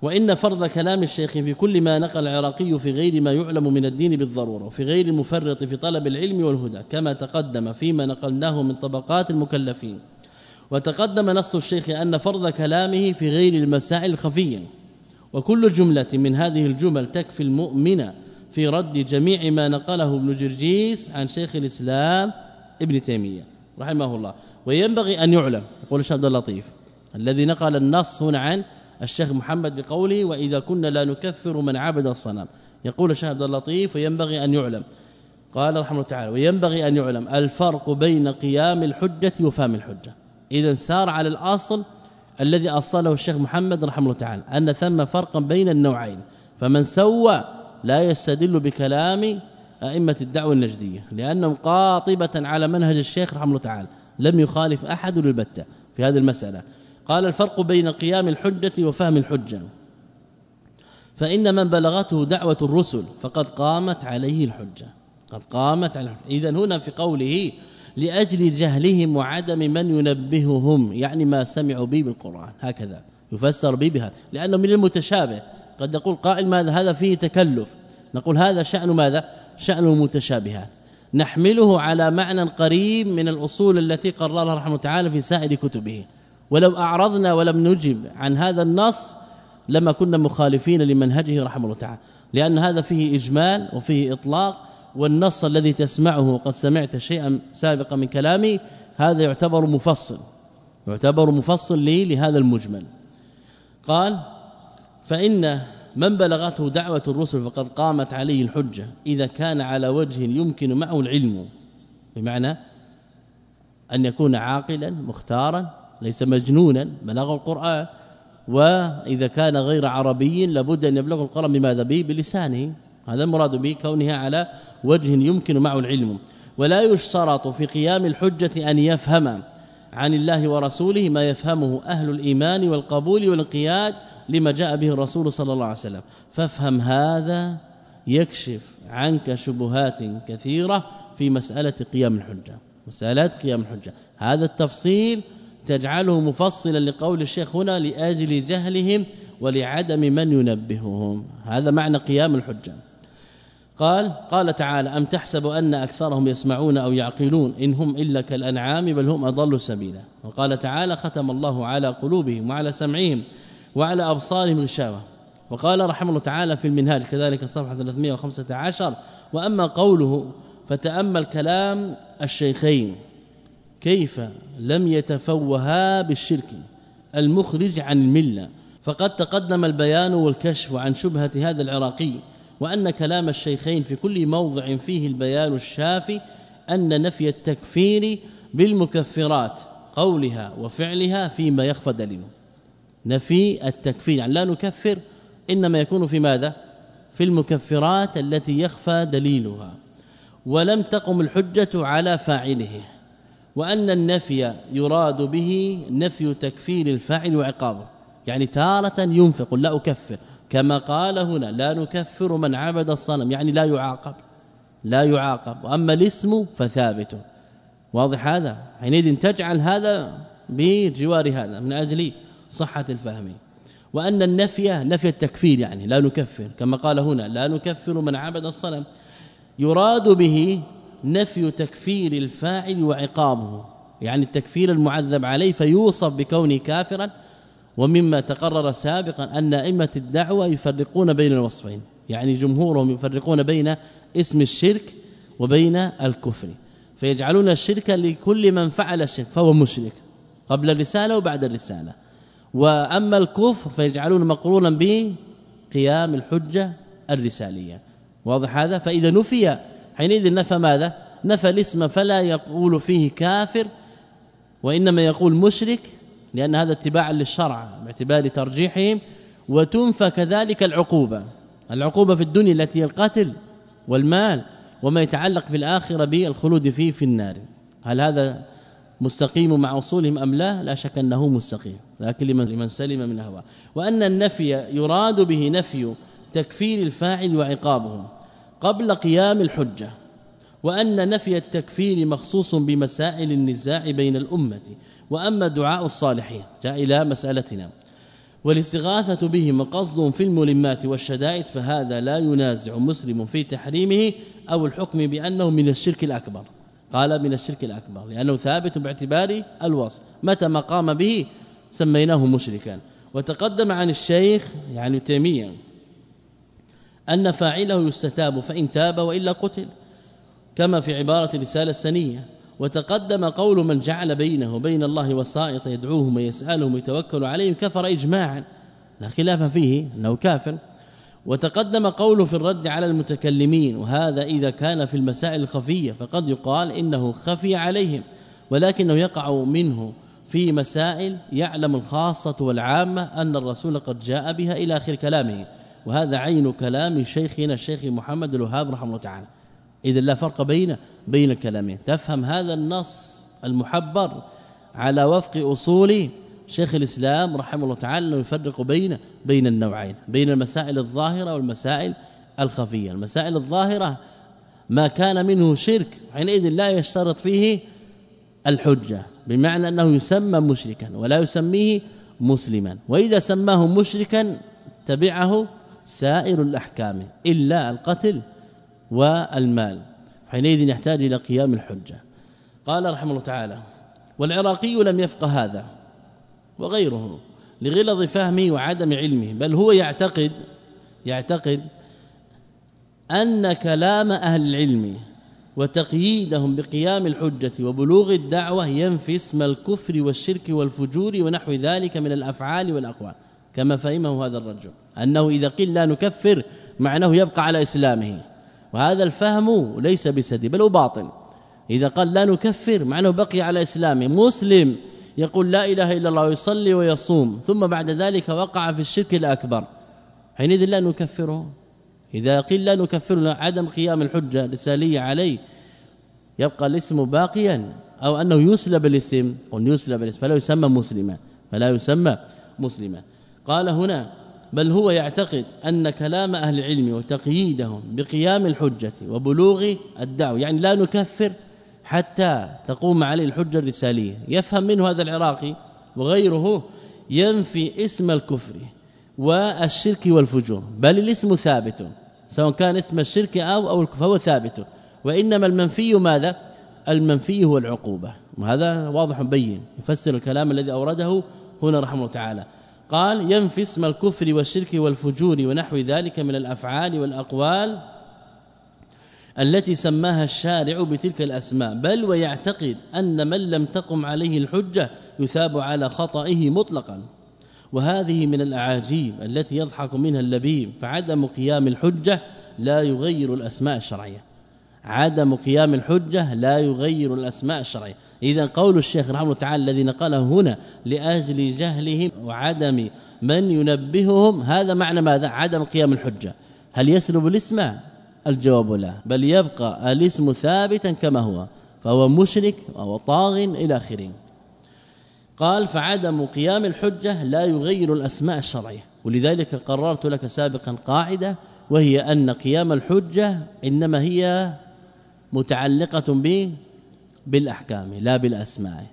وإن فرض كلام الشيخ في كل ما نقل العراقي في غير ما يعلم من الدين بالضرورة وفي غير المفرط في طلب العلم والهدى كما تقدم فيما نقلناه من طبقات المكلفين. وتقدم نص الشيخ أن فرض كلامه في غير المسائل الخفيه وكل جملة من هذه الجمل تكفي المؤمن في رد جميع ما نقله ابن جرجيس عن شيخ الإسلام ابن تيمية رحمه الله. وينبغي أن يعلم يقول الشيخ عبد اللطيف الذي نقل النص هنا عن الشيخ محمد بقوله وإذا كنا لا نكفر من عبد الصنم يقول الشيخ عبد اللطيف وينبغي أن يعلم. قال رحمه الله تعالى وينبغي أن يعلم الفرق بين قيام الحجة وفهم الحجة إذا سار على الأصل الذي أصله الشيخ محمد رحمه الله تعالى أن ثم فرقا بين النوعين فمن سوى لا يستدل بكلام أئمة الدعوة النجدية لأنهم قاطبة على منهج الشيخ رحمه الله تعالى لم يخالف أحد البتة في هذه المسألة. قال الفرق بين قيام الحجة وفهم الحجة. فإن من بلغته دعوة الرسل فقد قامت عليه الحجة. قد قامت على اذا هنا في قوله لأجل جهلهم وعدم من ينبههم يعني ما سمعوا به بالقرآن. هكذا يفسر به بها لأنه من المتشابه. قد يقول قائل ماذا؟ هذا فيه تكلف. نقول هذا شأن ماذا؟ شأن المتشابهات. نحمله على معنى قريب من الأصول التي قررها رحمه تعالى في سائر كتبه. ولو أعرضنا ولم نجب عن هذا النص لما كنا مخالفين لمنهجه رحمه الله تعالى. لأن هذا فيه إجمال وفيه إطلاق والنص الذي تسمعه وقد سمعت شيئا سابقا من كلامي هذا يعتبر مفصل. يعتبر مفصل لي لهذا المجمل. قال فإن من بلغته دعوة الرسل فقد قامت عليه الحجة إذا كان على وجه يمكن معه العلم. بمعنى أن يكون عاقلا مختارا ليس مجنونا بلغ القرآن. وإذا كان غير عربي لابد أن يبلغ القرآن بماذا؟ به بلسانه. هذا المراد به كونها على وجه يمكن معه العلم. ولا يشترط في قيام الحجة أن يفهم عن الله ورسوله ما يفهمه أهل الإيمان والقبول والانقياد لما جاء به الرسول صلى الله عليه وسلم. فافهم هذا يكشف عنك شبهات كثيرة في مسألة قيام الحجة. مسألة قيام الحجة. هذا التفصيل تجعله مفصلا لقول الشيخ هنا لأجل جهلهم ولعدم من ينبههم. هذا معنى قيام الحجة. قال قال تعالى أم تحسب أن أكثرهم يسمعون أو يعقلون؟ إن هم إلا كالأنعام بل هم أضل سبيلا. وقال تعالى ختم الله على قلوبهم وعلى سمعهم وعلى أبصارهم غشاوة. وقال رحمه الله تعالى في المنهاج كذلك الصفحه 315 وأما قوله فتأمل كلام الشيخين كيف لم يتفوها بالشرك المخرج عن الملة؟ فقد تقدم البيان والكشف عن شبهة هذا العراقي وأن كلام الشيخين في كل موضع فيه البيان الشافي أن نفي التكفير بالمكفرات قولها وفعلها فيما يخفى دليله نفي التكفير يعني لا نكفر إنما يكون في ماذا؟ في المكفرات التي يخفى دليلها. ولم تقم الحجة على فاعله. وأن النفي يراد به نفي تكفير الفاعل وعقابه يعني تارة ينفق لا أكفر. كما قال هنا لا نكفر من عبد الصنم يعني لا يعاقب لا يعاقب. وأما الاسم فثابت. واضح هذا؟ حينئذ تجعل هذا بجوار هذا من أجل صحة الفهم. وأن النفي نفي التكفير يعني لا نكفر. كما قال هنا لا نكفر من عبد الصنم. يراد به نفي تكفير الفاعل وعقابه يعني التكفير المعذب عليه فيوصف بكونه كافرا ومما تقرر سابقا أن أئمة الدعوة يفرقون بين الوصفين. يعني جمهورهم يفرقون بين اسم الشرك وبين الكفر. فيجعلون الشرك لكل من فعل الشرك فهو مشرك قبل الرسالة وبعد الرسالة. وأما الكفر فيجعلون مقرونا به قيام الحجة الرسالية. واضح هذا؟ فإذا نفي حينئذ نفى ماذا؟ نفى الاسم فلا يقول فيه كافر وإنما يقول مشرك لأن هذا اتباعا للشرع باعتبار ترجيحهم وتنفى كذلك العقوبة. العقوبة في الدنيا التي هي القتل والمال وما يتعلق في الآخرة بالخلود فيه في النار. هل هذا مستقيم مع أصولهم أم لا؟ لا شك أنه مستقيم لكن لمن سلم من الهوى وأن النفي يراد به نفي تكفير الفاعل وعقابه قبل قيام الحجة وأن نفي التكفير مخصوص بمسائل النزاع بين الأمة. وأما دعاء الصالحين جاء إلى مسألتنا. والاستغاثة بهم قصد في الملمات والشدائد فهذا لا ينازع مسلم في تحريمه أو الحكم بأنه من الشرك الأكبر. قال من الشرك الأكبر لأنه ثابت باعتبار الوصف متى ما قام به سميناه مشركا. وتقدم عن الشيخ يعني تيمية أن فاعله يستتاب فإن تاب وإلا قتل كما في عبارة الرسالة السنية. وتقدم قول من جعل بينه وبين الله وسائط يدعوهم ويسألهم ويتوكل عليهم كفر اجماعا. لا خلاف فيه أنه كافر. وتقدم قوله في الرد على المتكلمين وهذا إذا كان في المسائل الخفية فقد يقال إنه خفي عليهم ولكنه يقع منه في مسائل يعلم الخاصة والعامة أن الرسول قد جاء بها إلى آخر كلامه. وهذا عين كلام شيخنا الشيخ محمد الوهاب رحمه الله تعالى. اذا لا فرق بين بين الكلامين. تفهم هذا النص المحبر على وفق أصول شيخ الإسلام رحمه الله تعالى إنه يفرق بين بين النوعين بين المسائل الظاهرة والمسائل الخفية. المسائل الظاهرة ما كان منه شرك حينئذ لا يشترط فيه الحجة بمعنى أنه يسمى مشركا ولا يسميه مسلما. وإذا سماه مشركا تبعه سائر الأحكام إلا القتل والمال حينئذ يحتاج إلى قيام الحجة. قال رحمه الله تعالى والعراقي لم يفقه هذا وغيره لغلظ فهمه وعدم علمه بل هو يعتقد يعتقد أن كلام أهل العلم وتقييدهم بقيام الحجة وبلوغ الدعوة ينفي اسم الكفر والشرك والفجور ونحو ذلك من الأفعال والأقوال. كما فهمه هذا الرجل أنه إذا قيل لا نكفر معناه يبقى على إسلامه. وهذا الفهم ليس بسدي بل باطل. إذا قال لا نكفر معناه بقي على إسلامه مسلم يقول لا إله إلا الله ويصلي ويصوم ثم بعد ذلك وقع في الشرك الأكبر. حينئذ لا نكفره. إذا قيل لا نكفر عدم قيام الحجة الرسالية عليه يبقى الاسم باقيا أو أنه يسلب الاسم قل يسلب الاسم فلا يسمى مسلما فلا يسمى مسلما. قال هنا بل هو يعتقد أن كلام أهل العلم وتقييدهم بقيام الحجة وبلوغ الدعوة يعني لا نكفر حتى تقوم عليه الحجة الرسالية. يفهم منه هذا العراقي وغيره ينفي اسم الكفر والشرك والفجور بل الاسم ثابت سواء كان اسم الشرك أو أو الكفر فهو ثابت. وإنما المنفي ماذا؟ المنفي هو العقوبة وهذا واضح بين يفسر الكلام الذي أورده هنا رحمه الله تعالى. قال ينفي اسم الكفر والشرك والفجور ونحو ذلك من الأفعال والأقوال التي سماها الشارع بتلك الأسماء. بل ويعتقد أن من لم تقم عليه الحجة يثاب على خطئه مطلقا. وهذه من الأعاجيب التي يضحك منها اللبيب. فعدم قيام الحجة لا يغير الأسماء الشرعية. عدم قيام الحجة لا يغير الأسماء الشرعية. إذا قول الشيخ رحمه الله تعالى الذي نقله هنا لأجل جهلهم وعدم من ينبههم هذا معنى ماذا؟ عدم قيام الحجة. هل يسلب الاسم؟ الجواب لا بل يبقى الاسم ثابتا كما هو فهو مشرك وهو طاغ إلى آخره. قال فعدم قيام الحجة لا يغير الأسماء الشرعية. ولذلك قررت لك سابقا قاعدة وهي أن قيام الحجة إنما هي متعلقة به بالأحكام لا بالأسماء.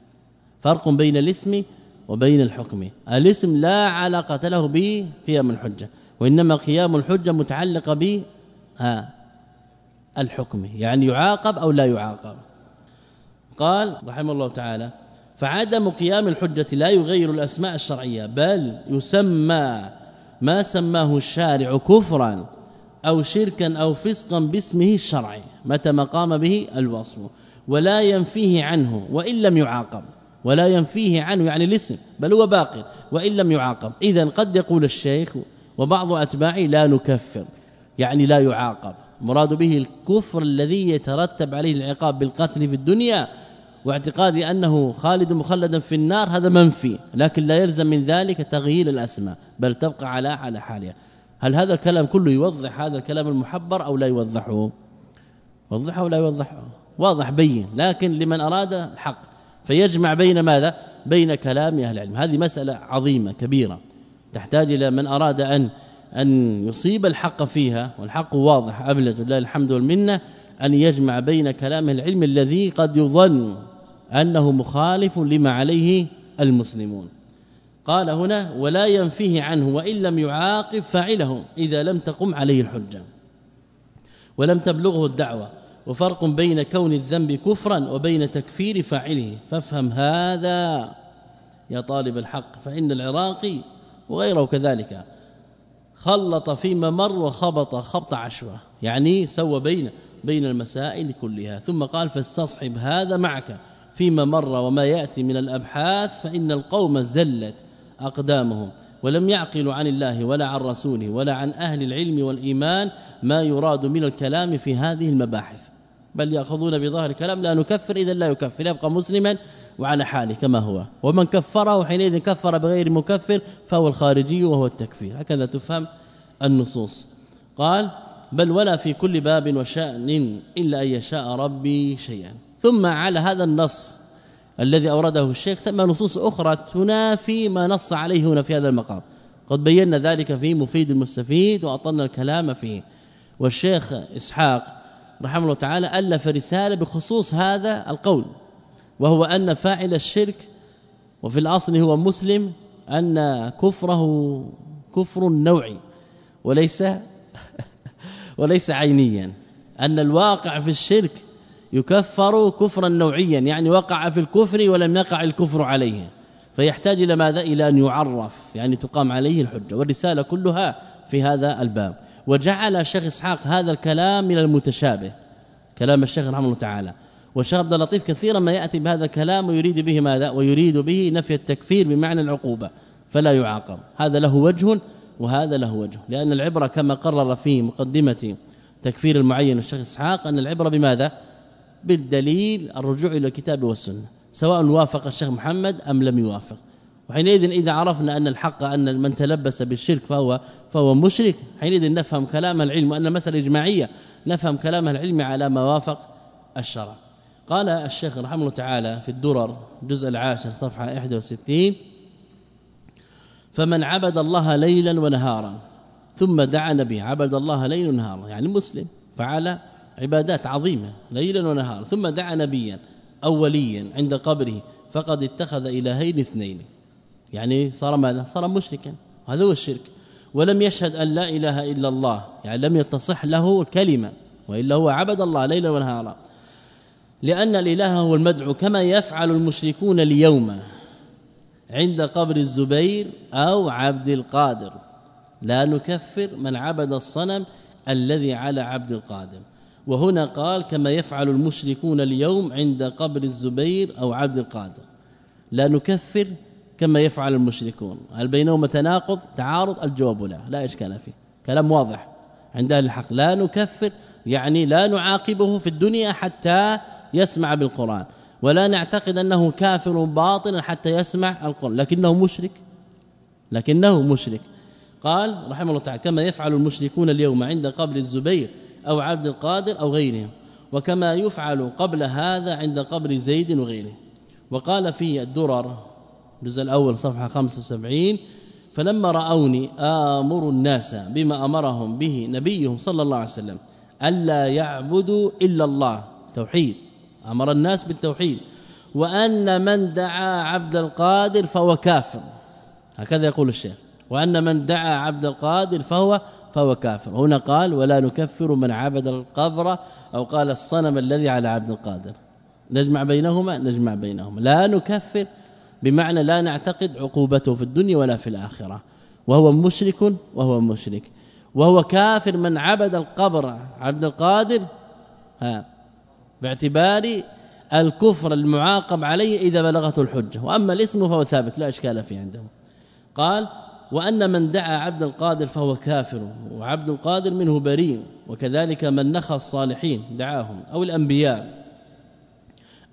فرق بين الاسم وبين الحكم. الاسم لا علاقة له بقيام الحجة وإنما قيام الحجة متعلقة ب الحكم. يعني يعاقب أو لا يعاقب. قال رحمه الله تعالى فعدم قيام الحجة لا يغير الأسماء الشرعية بل يسمى ما سماه الشارع كفرا أو شركا أو فسقا باسمه الشرعي متى ما قام به الوصف. ولا ينفيه عنه وإن لم يعاقب. ولا ينفيه عنه يعني الاسم بل هو باقي وإن لم يعاقب. اذا قد يقول الشيخ وبعض اتباعه لا نكفر يعني لا يعاقب. مراد به الكفر الذي يترتب عليه العقاب بالقتل في الدنيا واعتقاد أنه خالد مخلدا في النار هذا منفي لكن لا يلزم من ذلك تغيير الأسماء بل تبقى على على حالها. هل هذا الكلام كله يوضح هذا الكلام المحبر أو لا يوضحه؟ وضحه ولا يوضحه؟ واضح بين لكن لمن أراد الحق. فيجمع بين ماذا؟ بين كلام أهل العلم. هذه مسألة عظيمة كبيرة. تحتاج إلى من أراد أن أن يصيب الحق فيها والحق واضح أبلج لله الحمد والمنة أن يجمع بين كلام العلم الذي قد يظن أنه مخالف لما عليه المسلمون. قال هنا ولا ينفيه عنه وإن لم يعاقب فاعله إذا لم تقم عليه الحجة. ولم تبلغه الدعوة. وفرق بين كون الذنب كفرا وبين تكفير فاعله. فافهم هذا يا طالب الحق. فإن العراقي وغيره كذلك خلط فيما مر وخبط خبط عشوة. يعني سوى بين بين المسائل كلها. ثم قال فاستصحب هذا معك فيما مر وما يأتي من الأبحاث فإن القوم زلت أقدامهم ولم يعقلوا عن الله ولا عن رسوله ولا عن أهل العلم والإيمان ما يراد من الكلام في هذه المباحث. بل يأخذون بظاهر الكلام لا نكفر اذا لا يكفر يبقى مسلما وعلى حاله كما هو. ومن كفره حينئذ كفر بغير مكفر فهو الخارجي وهو التكفير. هكذا تفهم النصوص. قال بل ولا في كل باب وشأن إلا أن يشاء ربي شيئا. ثم على هذا النص الذي أورده الشيخ ثم نصوص أخرى تنافي ما نص عليه هنا في هذا المقام. قد بينا ذلك في مفيد المستفيد وأطلنا الكلام فيه. والشيخ إسحاق رحمه الله تعالى ألف رسالة بخصوص هذا القول وهو أن فاعل الشرك وفي الأصل هو مسلم أن كفره كفر نوعي وليس وليس عينيا أن الواقع في الشرك يكفر كفرا نوعيا يعني وقع في الكفر ولم يقع الكفر عليه فيحتاج إلى ماذا؟ إلى أن يعرف يعني تقام عليه الحجة والرسالة كلها في هذا الباب. وجعل الشيخ إسحاق هذا الكلام من المتشابه كلام الشيخ رحمه الله تعالى. والشيخ عبد اللطيف كثيرا ما يأتي بهذا الكلام ويريد به ماذا؟ ويريد به نفي التكفير بمعنى العقوبة فلا يعاقب. هذا له وجه وهذا له وجه لأن العبرة كما قرر في مقدمة تكفير المعين الشيخ إسحاق أن العبرة بماذا؟ بالدليل الرجوع إلى الكتاب والسنة سواء وافق الشيخ محمد أم لم يوافق. وحينئذ إذا عرفنا أن الحق أن من تلبس بالشرك فهو فهو مشرك حينئذ نفهم كلام العلم وأن المسألة إجماعية نفهم كلام العلم على ما وافق الشرع. قال الشيخ رحمه الله تعالى في الدرر الجزء العاشر صفحة 61 فمن عبد الله ليلا ونهارا ثم دعا نبي عبد الله ليلا ونهارا يعني مسلم فعل عبادات عظيمة ليلا ونهارا ثم دعا نبيا اوليا عند قبره فقد اتخذ إلهين اثنين. يعني صار ماذا؟ صار مشركا. هذا هو الشرك. ولم يشهد أن لا إله إلا الله يعني لم يتصح له كلمه وإلا هو عبد الله ليلا ونهارا. لأن الإله هو المدعو كما يفعل المشركون اليوم عند قبر الزبير أو عبد القادر. لا نكفر من عبد الصنم الذي على عبد القادر. وهنا قال كما يفعل المشركون اليوم عند قبر الزبير أو عبد القادر. لا نكفر كما يفعل المشركون. هل بينهما تناقض؟ تعارض؟ الجواب لا لا إشكال فيه. كلام واضح. عند أهل الحق لا نكفر يعني لا نعاقبه في الدنيا حتى يسمع بالقرآن ولا نعتقد أنه كافر باطنا حتى يسمع القرآن. لكنه مشرك. لكنه مشرك. قال رحمه الله تعالى كما يفعل المشركون اليوم عند قبر الزبير أو عبد القادر أو غيرهم وكما يفعل قبل هذا عند قبر زيد وغيره وقال في الدرر الجزء الأول صفحة 75 فلما رأوني آمر الناس بما أمرهم به نبيهم صلى الله عليه وسلم ألا يعبدوا إلا الله. توحيد. أمر الناس بالتوحيد. وأن من دعا عبد القادر فهو كافر. هكذا يقول الشيخ. وأن من دعا عبد القادر فهو فهو كافر. هنا قال ولا نكفر من عبد القبر أو قال الصنم الذي على عبد القادر. نجمع بينهما نجمع بينهما. لا نكفر بمعنى لا نعتقد عقوبته في الدنيا ولا في الآخرة. وهو مشرك وهو مشرك. وهو كافر من عبد القبر عبد القادر ها باعتبار الكفر المعاقب عليه إذا بلغته الحجة. وأما الاسم فهو ثابت لا إشكال فيه عندهم قال وأن من دعا عبد القادر فهو كافر وعبد القادر منه بريء وكذلك من نخى الصالحين دعاهم أو الأنبياء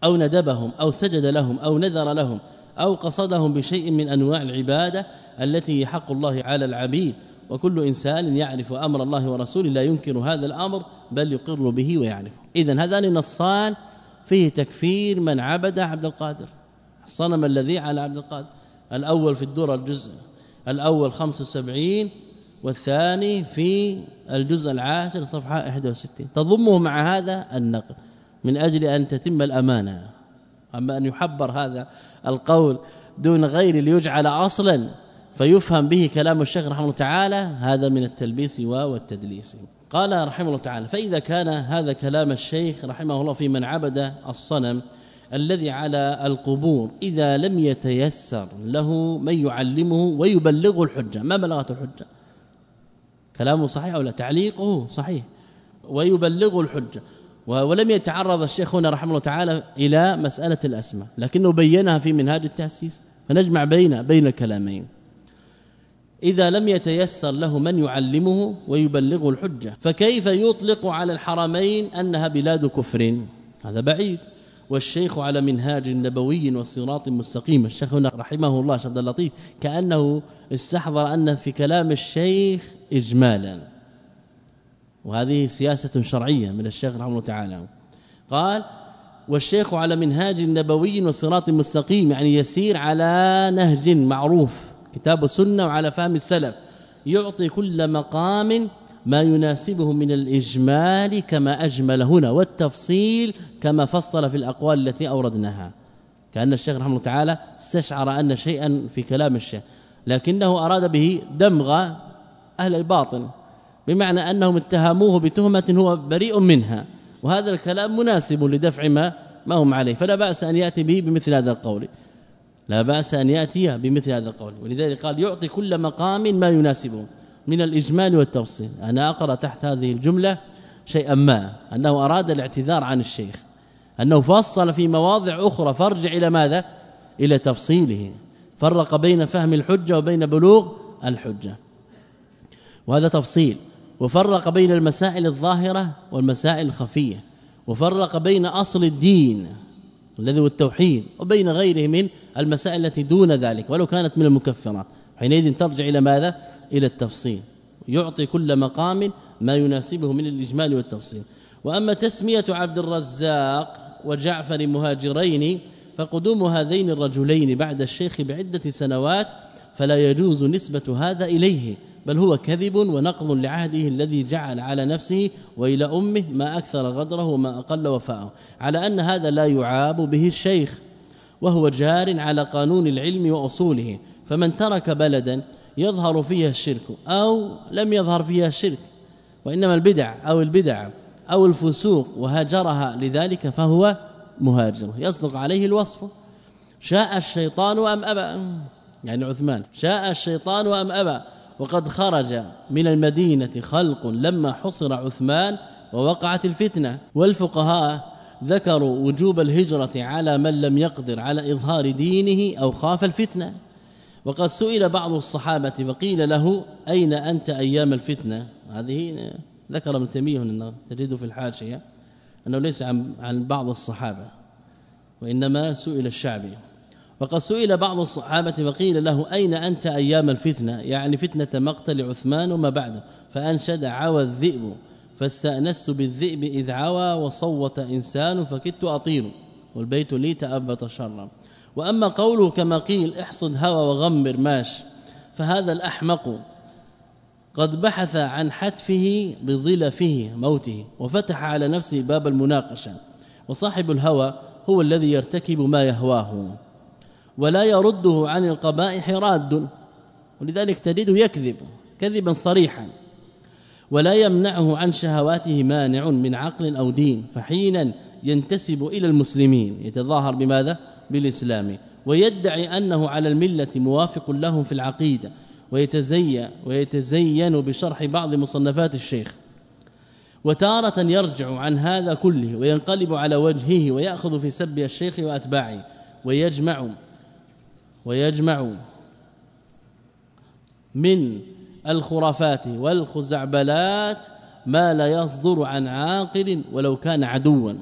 أو ندبهم أو سجد لهم أو نذر لهم أو قصدهم بشيء من أنواع العبادة التي هي حق الله على العبيد. وكل إنسان يعرف أمر الله ورسوله لا ينكر هذا الأمر بل يقر به ويعرفه. اذا هذان نصان فيه تكفير من عبد عبد القادر. الصنم الذي على عبد القادر. الأول في الدور الجزء الأول 75 والثاني في الجزء العاشر صفحة 61 تضمه مع هذا النقل من أجل أن تتم الأمانة. أما أن يحبر هذا القول دون غير ليجعل أصلا فيفهم به كلام الشيخ رحمه الله تعالى هذا من التلبيس والتدليس. قال رحمه الله تعالى فإذا كان هذا كلام الشيخ رحمه الله في من عبد الصنم الذي على القبور إذا لم يتيسر له من يعلمه ويبلغه الحجة. ما بلغته الحجة؟ كلامه صحيح أو لا؟ تعليقه صحيح. ويبلغه الحجة. ولم يتعرض الشيخ هنا رحمه الله تعالى إلى مسألة الأسماء لكنه بينها في منهاج التأسيس فنجمع بين بين الكلامين. إذا لم يتيسر له من يعلمه ويبلغه الحجة فكيف يطلق على الحرمين أنها بلاد كفر؟ هذا بعيد. والشيخ على منهاج نبوي وصراط مستقيم الشيخ هنا رحمه الله عبد اللطيف كأنه استحضر أن في كلام الشيخ إجمالا. وهذه سياسة شرعية من الشيخ رحمه الله تعالى. قال والشيخ على منهاج نبوي وصراط مستقيم يعني يسير على نهج معروف كتاب السنة وعلى فهم السلف يعطي كل مقام ما يناسبه من الإجمال كما أجمل هنا والتفصيل كما فصل في الأقوال التي أوردناها. كأن الشيخ رحمه الله تعالى استشعر أن شيئا في كلام الشيخ لكنه أراد به دمغ أهل الباطن. بمعنى أنهم اتهموه بتهمة هو بريء منها وهذا الكلام مناسب لدفع ما ما هم عليه فلا بأس أن يأتي به بمثل هذا القول. لا بأس أن يأتي بمثل هذا القول ولذلك قال يعطي كل مقام ما يناسبه من الإجمال والتفصيل أنا أقرأ تحت هذه الجملة شيئا ما أنه أراد الاعتذار عن الشيخ أنه فصل في مواضع أخرى فارجع إلى ماذا؟ إلى تفصيله. فرق بين فهم الحجة وبين بلوغ الحجة. وهذا تفصيل. وفرق بين المسائل الظاهرة والمسائل الخفية. وفرق بين أصل الدين الذي هو التوحيد وبين غيره من المسائل التي دون ذلك. ولو كانت من المكفرات. حينئذ ترجع إلى ماذا؟ إلى التفصيل. يعطي كل مقام ما يناسبه من الإجمال والتفصيل. وأما تسمية عبد الرزاق وجعفر مهاجرين فقدوم هذين الرجلين بعد الشيخ بعدة سنوات فلا يجوز نسبة هذا إليه. بل هو كذب ونقض لعهده الذي جعل على نفسه والى أمه ما أكثر غدره وما أقل وفاءه. على أن هذا لا يعاب به الشيخ وهو جار على قانون العلم وأصوله. فمن ترك بلدا يظهر فيها الشرك أو لم يظهر فيها الشرك وإنما البدع أو البدع أو الفسوق وهاجرها لذلك فهو مهاجر. يصدق عليه الوصف. شاء الشيطان أم أبى؟ يعني عثمان شاء الشيطان أم أبى؟ وقد خرج من المدينة خلق لما حصر عثمان ووقعت الفتنة. والفقهاء ذكروا وجوب الهجرة على من لم يقدر على إظهار دينه أو خاف الفتنة. وقد سئل بعض الصحابة فقيل له أين أنت أيام الفتنة؟ هذه ذكر ابن تيمية انه تجد في الحاشية أنه ليس عن عن بعض الصحابة وإنما سئل الشعبي. وقد سئل بعض الصحابة فقيل له أين أنت أيام الفتنة؟ يعني فتنة مقتل عثمان وما بعده. فأنشد عوى الذئب فاستأنست بالذئب إذ عوى وصوت إنسان فكدت اطير والبيت لي تأبط شرا. وأما قوله كما قيل احصد هوى وغمر ماش فهذا الأحمق قد بحث عن حتفه بظلفه موته وفتح على نفسه باب المناقشة. وصاحب الهوى هو الذي يرتكب ما يهواه. ولا يرده عن القبائح راد. ولذلك تجده يكذب كذبا صريحا. ولا يمنعه عن شهواته مانع من عقل أو دين فحينا ينتسب إلى المسلمين. يتظاهر بماذا؟ بالإسلام. ويدعي أنه على الملة موافق لهم في العقيدة. ويتزين ويتزين بشرح بعض مصنفات الشيخ. وتارة يرجع عن هذا كله وينقلب على وجهه ويأخذ في سب الشيخ وأتباعه. ويجمع ويجمع من الخرافات والخزعبلات ما لا يصدر عن عاقل ولو كان عدوا.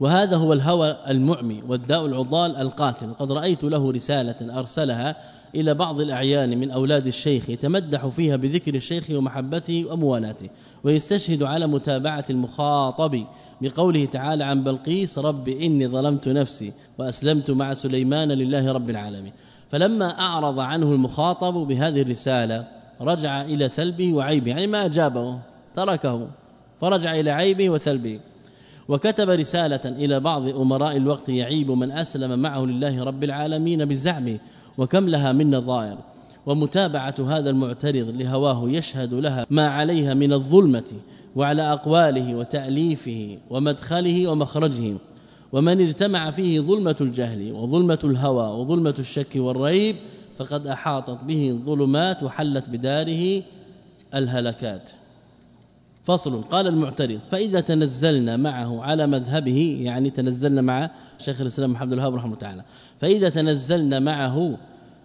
وهذا هو الهوى المعمي والداء العضال القاتل. قد رأيت له رسالة أرسلها إلى بعض الأعيان من أولاد الشيخ يتمدح فيها بذكر الشيخ ومحبته وموالاته ويستشهد على متابعة المخاطب بقوله تعالى عن بلقيس رب إني ظلمت نفسي وأسلمت مع سليمان لله رب العالمين. فلما أعرض عنه المخاطب بهذه الرسالة رجع إلى ثلبه وعيبه يعني ما أجابه تركه. فرجع إلى عيبه وثلبه. وكتب رسالة إلى بعض أمراء الوقت يعيب من أسلم معه لله رب العالمين بزعمه وكم لها من نظائر. ومتابعة هذا المعترض لهواه يشهد لها ما عليها من الظلمة. وعلى أقواله وتأليفه ومدخله ومخرجه ومن اجتمع فيه ظلمة الجهل وظلمة الهوى وظلمة الشك والريب فقد أحاطت به الظلمات وحلت بداره الهلكات. فصل. قال المعترض فإذا تنزلنا معه على مذهبه يعني تنزلنا مع شيخ الإسلام محمد الوهاب رحمه الله تعالى فإذا تنزلنا معه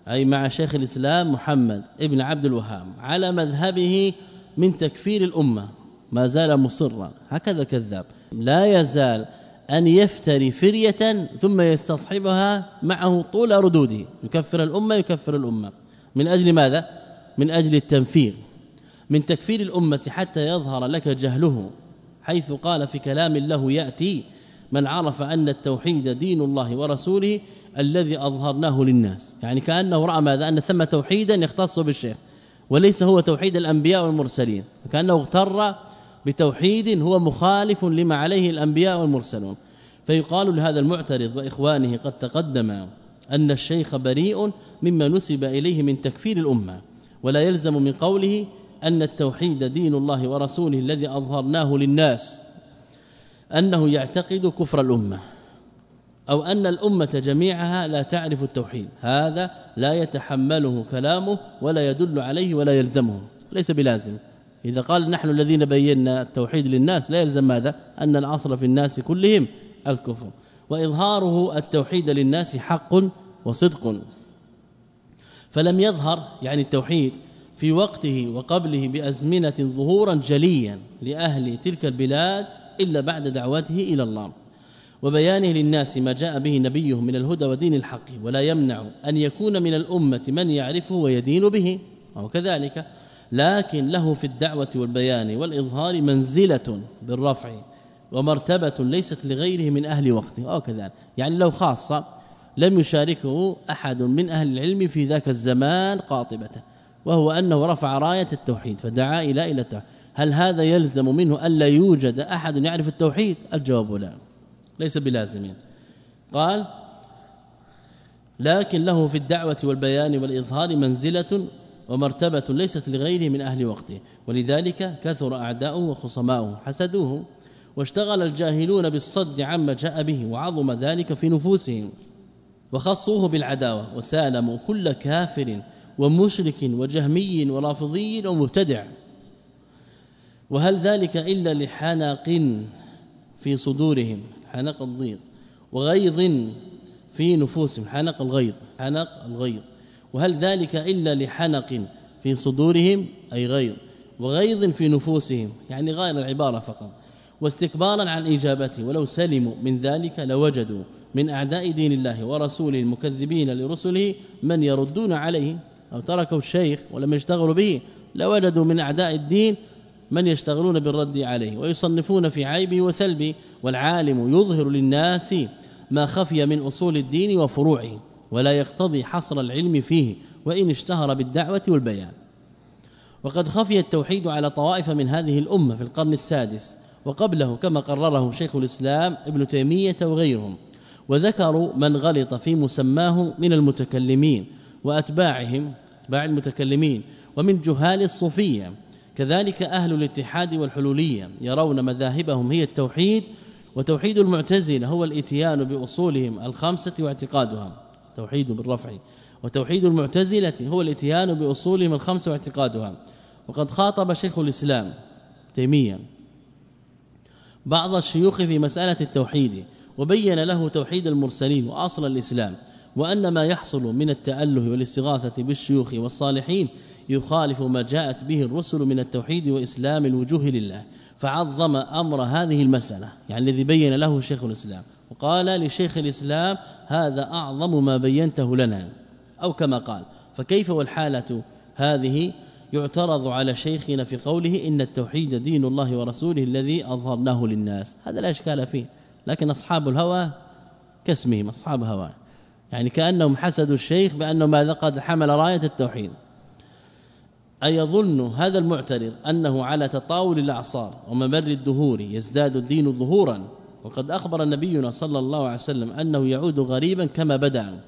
أي مع شيخ الإسلام محمد ابن عبد الوهاب على مذهبه من تكفير الأمة ما زال مصرا. هكذا كذاب. لا يزال أن يفتري فرية ثم يستصحبها معه طول ردوده. يكفر الأمة يكفر الأمة. من أجل ماذا؟ من أجل التنفير. من تكفير الأمة حتى يظهر لك جهله حيث قال في كلام له يأتي من عرف أن التوحيد دين الله ورسوله الذي أظهرناه للناس. يعني كأنه رأى ماذا؟ أن ثم توحيدا يختص بالشيخ وليس هو توحيد الأنبياء والمرسلين. كأنه اغتر بتوحيد هو مخالف لما عليه الأنبياء والمرسلون. فيقال لهذا المعترض وإخوانه قد تقدم أن الشيخ بريء مما نسب إليه من تكفير الأمة ولا يلزم من قوله أن التوحيد دين الله ورسوله الذي أظهرناه للناس أنه يعتقد كفر الأمة أو أن الأمة جميعها لا تعرف التوحيد. هذا لا يتحمله كلامه ولا يدل عليه ولا يلزمه ليس بلازم. إذا قال نحن الذين بينا التوحيد للناس لا يلزم ماذا؟ أن العصر في الناس كلهم الكفر. وإظهاره التوحيد للناس حق وصدق. فلم يظهر يعني التوحيد في وقته وقبله بأزمنة ظهورا جليا لأهل تلك البلاد إلا بعد دعوته إلى الله. وبيانه للناس ما جاء به نبيه من الهدى ودين الحق ولا يمنع أن يكون من الأمة من يعرفه ويدين به. أو كذلك لكن له في الدعوة والبيان والإظهار منزلة بالرفع ومرتبة ليست لغيره من أهل وقته. أو كذلك. يعني لو خاصة لم يشاركه أحد من أهل العلم في ذاك الزمان قاطبة وهو أنه رفع راية التوحيد فدعا إلى إلى التوحيد. هل هذا يلزم منه ألا يوجد أحد يعرف التوحيد؟ الجواب لا. ليس بلازم. قال لكن له في الدعوة والبيان والإظهار منزلة ومرتبة ليست لغيره من أهل وقته ولذلك كثر أعداؤه وخصماؤه حسدوه واشتغل الجاهلون بالصد عما جاء به وعظم ذلك في نفوسهم وخصوه بالعداوة وسالموا كل كافر ومشرك وجهمي ورافضي ومبتدع. وهل ذلك إلا لحنق في صدورهم حنق الضيق وغيظ في نفوسهم حنق الغيظ حنق الغيظ. وهل ذلك إلا لحنق في صدورهم أي غيظ؟ وغيظ في نفوسهم يعني غير العبارة فقط. واستكبارا عن إجابته ولو سلموا من ذلك لوجدوا من أعداء دين الله ورسوله المكذبين لرسله من يردون عليه أو تركوا الشيخ ولم يشتغلوا به لوجدوا من أعداء الدين من يشتغلون بالرد عليه ويصنفون في عيبه وثلبه والعالم يظهر للناس ما خفي من أصول الدين وفروعه. ولا يقتضي حصر العلم فيه وإن اشتهر بالدعوة والبيان. وقد خفي التوحيد على طوائف من هذه الأمة في القرن السادس وقبله كما قرره شيخ الإسلام ابن تيمية وغيرهم وذكروا من غلط في مسماه من المتكلمين وأتباعهم أتباع المتكلمين ومن جهال الصوفية. كذلك أهل الاتحاد والحلولية يرون مذاهبهم هي التوحيد وتوحيد المعتزلة هو الإتيان بأصولهم الخمسه واعتقادها. توحيد بالرفع وتوحيد المعتزلة هو الاتيان بأصولهم الخمسه واعتقادها. وقد خاطب شيخ الإسلام تيمية بعض الشيوخ في مسألة التوحيد وبين له توحيد المرسلين وأصل الإسلام وأن ما يحصل من التأله والاستغاثة بالشيوخ والصالحين يخالف ما جاءت به الرسل من التوحيد وإسلام الوجوه لله. فعظم أمر هذه المسألة يعني الذي بين له شيخ الإسلام. وقال لشيخ الإسلام هذا أعظم ما بينته لنا. أو كما قال فكيف والحالة هذه؟ يعترض على شيخنا في قوله إن التوحيد دين الله ورسوله الذي أظهرناه للناس. هذا لا إشكال فيه لكن أصحاب الهوى كاسمهم أصحاب هوى يعني كأنهم حسدوا الشيخ بانه ماذا قد حمل راية التوحيد. أيظن هذا المعترض أنه على تطاول الأعصار وممر الدهور يزداد الدين ظهورا. وقد أخبر نبينا صلى الله عليه وسلم أنه يعود غريبا كما بدأ.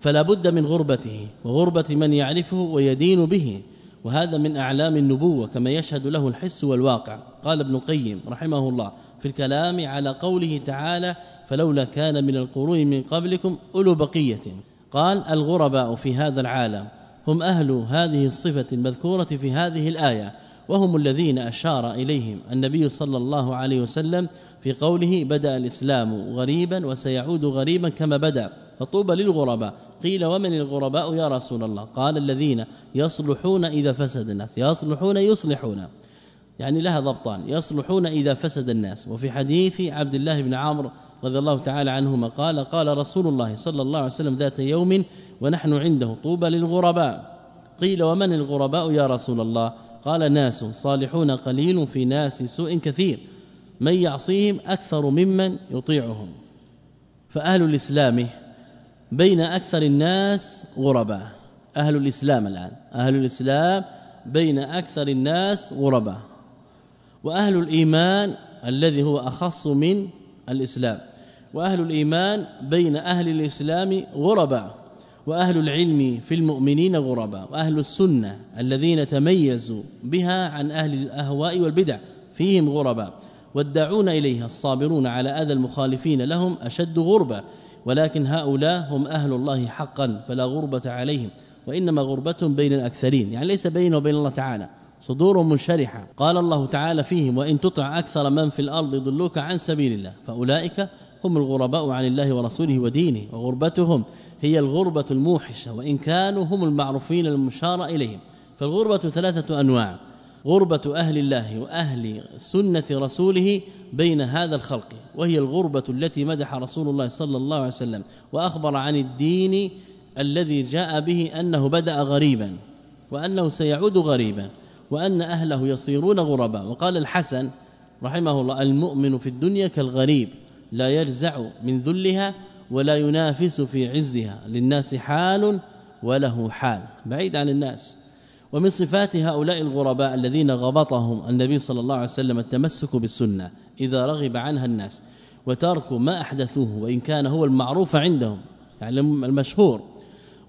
فلا بد من غربته وغربة من يعرفه ويدين به وهذا من أعلام النبوة كما يشهد له الحس والواقع. قال ابن قيم رحمه الله في الكلام على قوله تعالى فلولا كان من القرون من قبلكم أولو بقية قال الغرباء في هذا العالم هم أهل هذه الصفة المذكورة في هذه الآية وهم الذين أشار إليهم النبي صلى الله عليه وسلم في قوله بدأ الإسلام غريبا وسيعود غريبا كما بدأ فطوبى للغرباء قيل ومن الغرباء يا رسول الله؟ قال الذين يصلحون إذا فسد الناس يصلحون يصلحون يعني لها ضبطان يصلحون إذا فسد الناس. وفي حديث عبد الله بن عمرو رضي الله تعالى عنهما قال قال رسول الله صلى الله عليه وسلم ذات يوم ونحن عنده طوبى للغرباء قيل ومن الغرباء يا رسول الله؟ قال ناس صالحون قليل في ناس سوء كثير من يعصيهم أكثر ممن يطيعهم. فأهل الإسلام بين أكثر الناس غرباء. أهل الإسلام الآن. أهل الإسلام بين أكثر الناس غرباء. وأهل الإيمان الذي هو أخص من الإسلام. وأهل الإيمان بين أهل الإسلام غرباء. وأهل العلم في المؤمنين غرباء وأهل السنة الذين تميزوا بها عن أهل الأهواء والبدع فيهم غرباء. والداعون إليها الصابرون على أذى المخالفين لهم أشد غربة ولكن هؤلاء هم أهل الله حقا فلا غربة عليهم. وإنما غربة بين الأكثرين يعني ليس بينه وبين الله تعالى صدور منشرحة. قال الله تعالى فيهم وإن تطع أكثر من في الأرض يضلوك عن سبيل الله فأولئك هم الغرباء عن الله ورسوله ودينه وغربتهم هي الغربة الموحشة وإن كانوا هم المعروفين المشار إليهم. فالغربة ثلاثة أنواع غربة أهل الله وأهل سنة رسوله بين هذا الخلق وهي الغربة التي مدح رسول الله صلى الله عليه وسلم وأخبر عن الدين الذي جاء به أنه بدأ غريبا وأنه سيعود غريبا وأن أهله يصيرون غربا وقال الحسن رحمه الله المؤمن في الدنيا كالغريب لا يرزع من ذلها ولا ينافس في عزها. للناس حال وله حال. بعيد عن الناس. ومن صفات هؤلاء الغرباء الذين غبطهم النبي صلى الله عليه وسلم التمسك بالسنة. إذا رغب عنها الناس. وترك ما أحدثوه. وإن كان هو المعروف عندهم. يعني المشهور.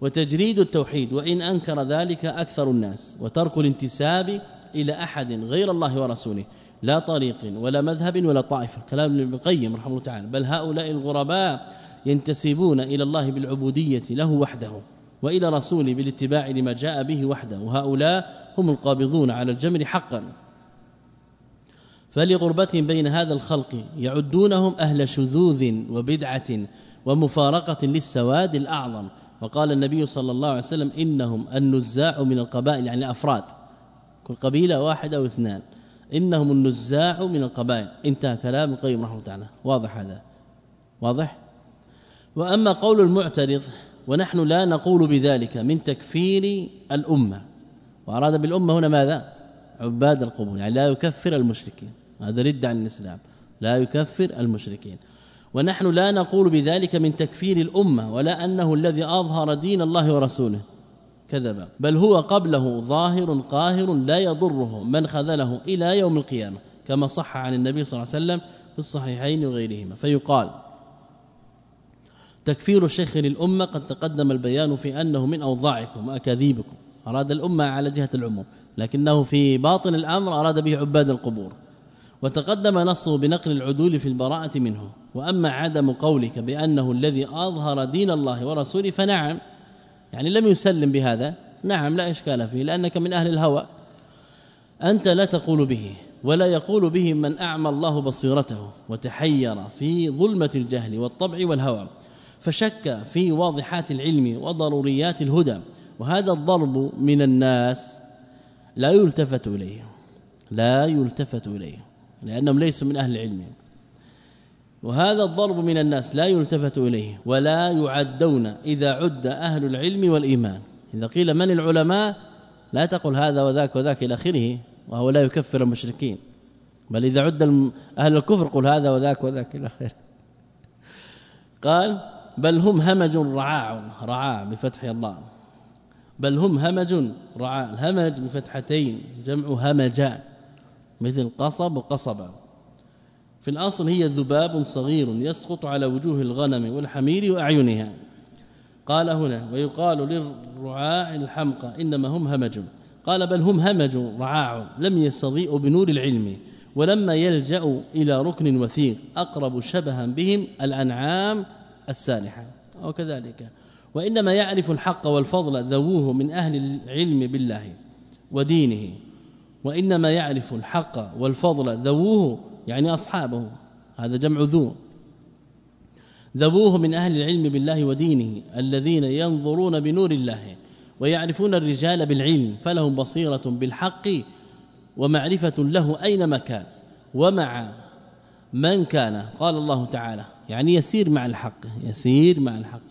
وتجريد التوحيد. وإن أنكر ذلك أكثر الناس. وترك الانتساب إلى أحد غير الله ورسوله. لا طريق ولا مذهب ولا طائفة. كلام ابن القيم رحمه الله تعالى. بل هؤلاء الغرباء ينتسبون إلى الله بالعبودية له وحده وإلى رسوله بالاتباع لما جاء به وحده. وهؤلاء هم القابضون على الجمر حقا. فلغربتهم بين هذا الخلق يعدونهم أهل شذوذ وبدعة ومفارقة للسواد الأعظم. وقال النبي صلى الله عليه وسلم إنهم النزاع من القبائل يعني أفراد كل قبيلة واحدة أو اثنان. إنهم النزاع من القبائل. انتهى كلام القيم رحمة الله تعالى. واضح هذا؟ واضح؟ وأما قول المعترض ونحن لا نقول بذلك من تكفير الأمة وأراد بالأمة هنا ماذا؟ عباد القبور يعني لا يكفر المشركين هذا رد عن الإسلام لا يكفر المشركين. ونحن لا نقول بذلك من تكفير الأمة ولا أنه الذي أظهر دين الله ورسوله. كذب بل هو قبله ظاهر قاهر لا يضره من خذله إلى يوم القيامة كما صح عن النبي صلى الله عليه وسلم في الصحيحين وغيرهما. فيقال تكفير الشيخ للأمة قد تقدم البيان في أنه من أوضاعكم وأكاذيبكم. أراد الأمة على جهة العموم لكنه في باطن الأمر أراد به عباد القبور. وتقدم نصه بنقل العدول في البراءة منه. وأما عدم قولك بأنه الذي أظهر دين الله ورسوله فنعم يعني لم يسلم بهذا نعم لا إشكال فيه لأنك من أهل الهوى. أنت لا تقول به ولا يقول به من أعمى الله بصيرته وتحير في ظلمة الجهل والطبع والهوى. فشك في واضحات العلم وضروريات الهدى وهذا الضرب من الناس لا يلتفت إليه لا يلتفت إليه لأنهم ليسوا من أهل العلم. وهذا الضرب من الناس لا يلتفت إليه ولا يعدون إذا عد أهل العلم والإيمان. إذا قيل من العلماء لا تقل هذا وذاك وذاك إلى آخره وهو لا يكفر المشركين. بل إذا عد أهل الكفر قل هذا وذاك وذاك إلى آخره. قال بل هم همج رعاع رعاع بفتح الله. بل هم همج رعاع الهمج بفتحتين جمع همجان مثل قصب وقصبا في الأصل هي ذباب صغير يسقط على وجوه الغنم والحمير وأعينها. قال هنا ويقال للرعاع الحمقى إنما هم همج. قال بل هم همج رعاع لم يستضيئوا بنور العلم ولما يلجأ إلى ركن وثيق أقرب شبها بهم الأنعام السالحة أو كذلك. وإنما يعرف الحق والفضل ذووه من أهل العلم بالله ودينه. وإنما يعرف الحق والفضل ذووه يعني أصحابه. هذا جمع ذو. ذووه من أهل العلم بالله ودينه الذين ينظرون بنور الله ويعرفون الرجال بالعلم فلهم بصيرة بالحق ومعرفة له أينما كان ومع من كان. قال الله تعالى يعني يسير مع الحق يسير مع الحق.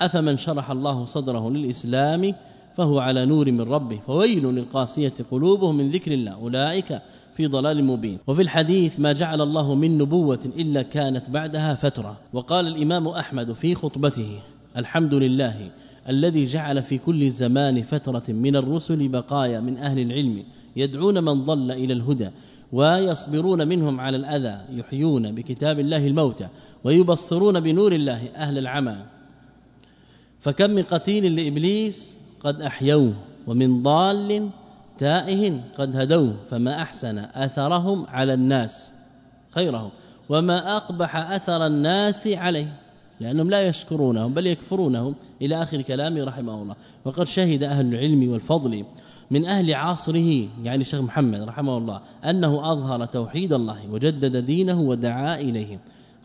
أفمن شرح الله صدره للإسلام فهو على نور من ربه فويل للقاسية قلوبهم من ذكر الله أولئك في ضلال مبين. وفي الحديث ما جعل الله من نبوة إلا كانت بعدها فترة. وقال الإمام أحمد في خطبته الحمد لله الذي جعل في كل زمان فترة من الرسل بقايا من أهل العلم يدعون من ضل إلى الهدى ويصبرون منهم على الأذى يحيون بكتاب الله الموتى. ويبصرون بنور الله أهل العمى. فكم من قتيل لإبليس قد أحيوه ومن ضال تائه قد هدوه فما أحسن أثرهم على الناس خيرهم. وما أقبح أثر الناس عليه لأنهم لا يشكرونهم بل يكفرونهم. إلى آخر كلامه رحمه الله. وقد شهد أهل العلم والفضل من أهل عصره يعني الشيخ محمد رحمه الله أنه أظهر توحيد الله وجدد دينه ودعا إليه.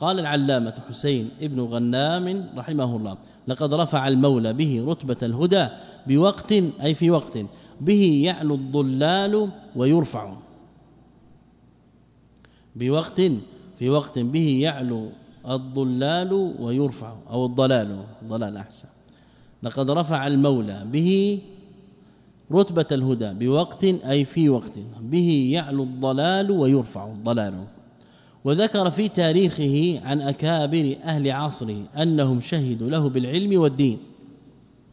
قال العلامة حسين ابن غنام رحمه الله لقد رفع المولى به رتبة الهدى بوقت أي في وقت به يعلو الضلال ويرفع. بوقت في وقت به يعلو الضلال ويرفع أو الضلال ضلال أحسن. لقد رفع المولى به رتبة الهدى بوقت أي في وقت به يعلو الضلال ويرفع الضلال. وذكر في تاريخه عن أكابر أهل عصره أنهم شهدوا له بالعلم والدين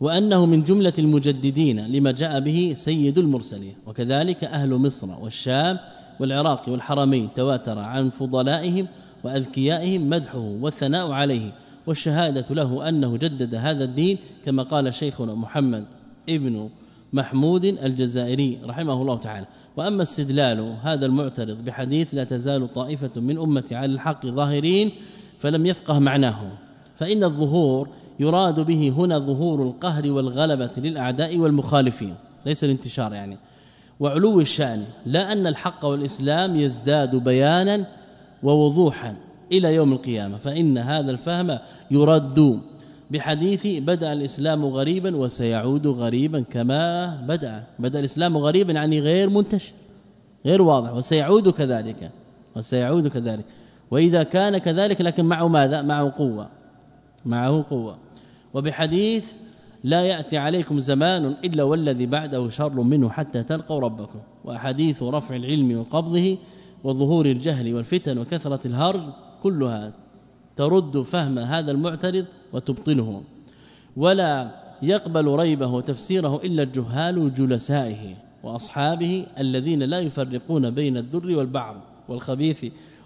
وأنه من جملة المجددين لما جاء به سيد المرسلين وكذلك أهل مصر والشام والعراق والحرمين تواتر عن فضلائهم وأذكيائهم مدحه والثناء عليه والشهادة له أنه جدد هذا الدين كما قال شيخنا محمد ابن محمود الجزائري رحمه الله تعالى. وأما استدلال هذا المعترض بحديث لا تزال طائفة من امتي على الحق ظاهرين فلم يفقه معناه فإن الظهور يراد به هنا ظهور القهر والغلبة للأعداء والمخالفين ليس الانتشار يعني. وعلو الشأن لا أن الحق والإسلام يزداد بيانا ووضوحا إلى يوم القيامة فإن هذا الفهم يرد بحديث بدأ الإسلام غريبا وسيعود غريبا كما بدأ. بدأ الإسلام غريبا يعني غير منتشر غير واضح وسيعود كذلك وسيعود كذلك. وإذا كان كذلك لكن معه ماذا؟ معه قوة معه قوة. وبحديث لا يأتي عليكم زمان إلا والذي بعده شر منه حتى تلقوا ربكم. وحديث رفع العلم وقبضه وظهور الجهل والفتن وكثرة الهرج كلها ترد فهم هذا المعترض وتبطله ولا يقبل ريبه وتفسيره إلا الجهال جلسائه وأصحابه الذين لا يفرقون بين الدر والبعر والخبيث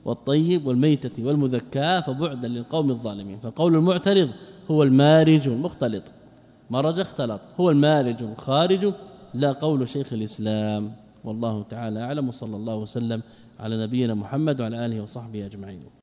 والطيب والميتة والمذكاة فبعدا للقوم الظالمين. فقول المعترض هو المارج المختلط مرج اختلط هو المارج الخارج لا قول شيخ الإسلام. والله تعالى أعلم وصلى الله وسلم على نبينا محمد وعلى آله وصحبه أجمعين.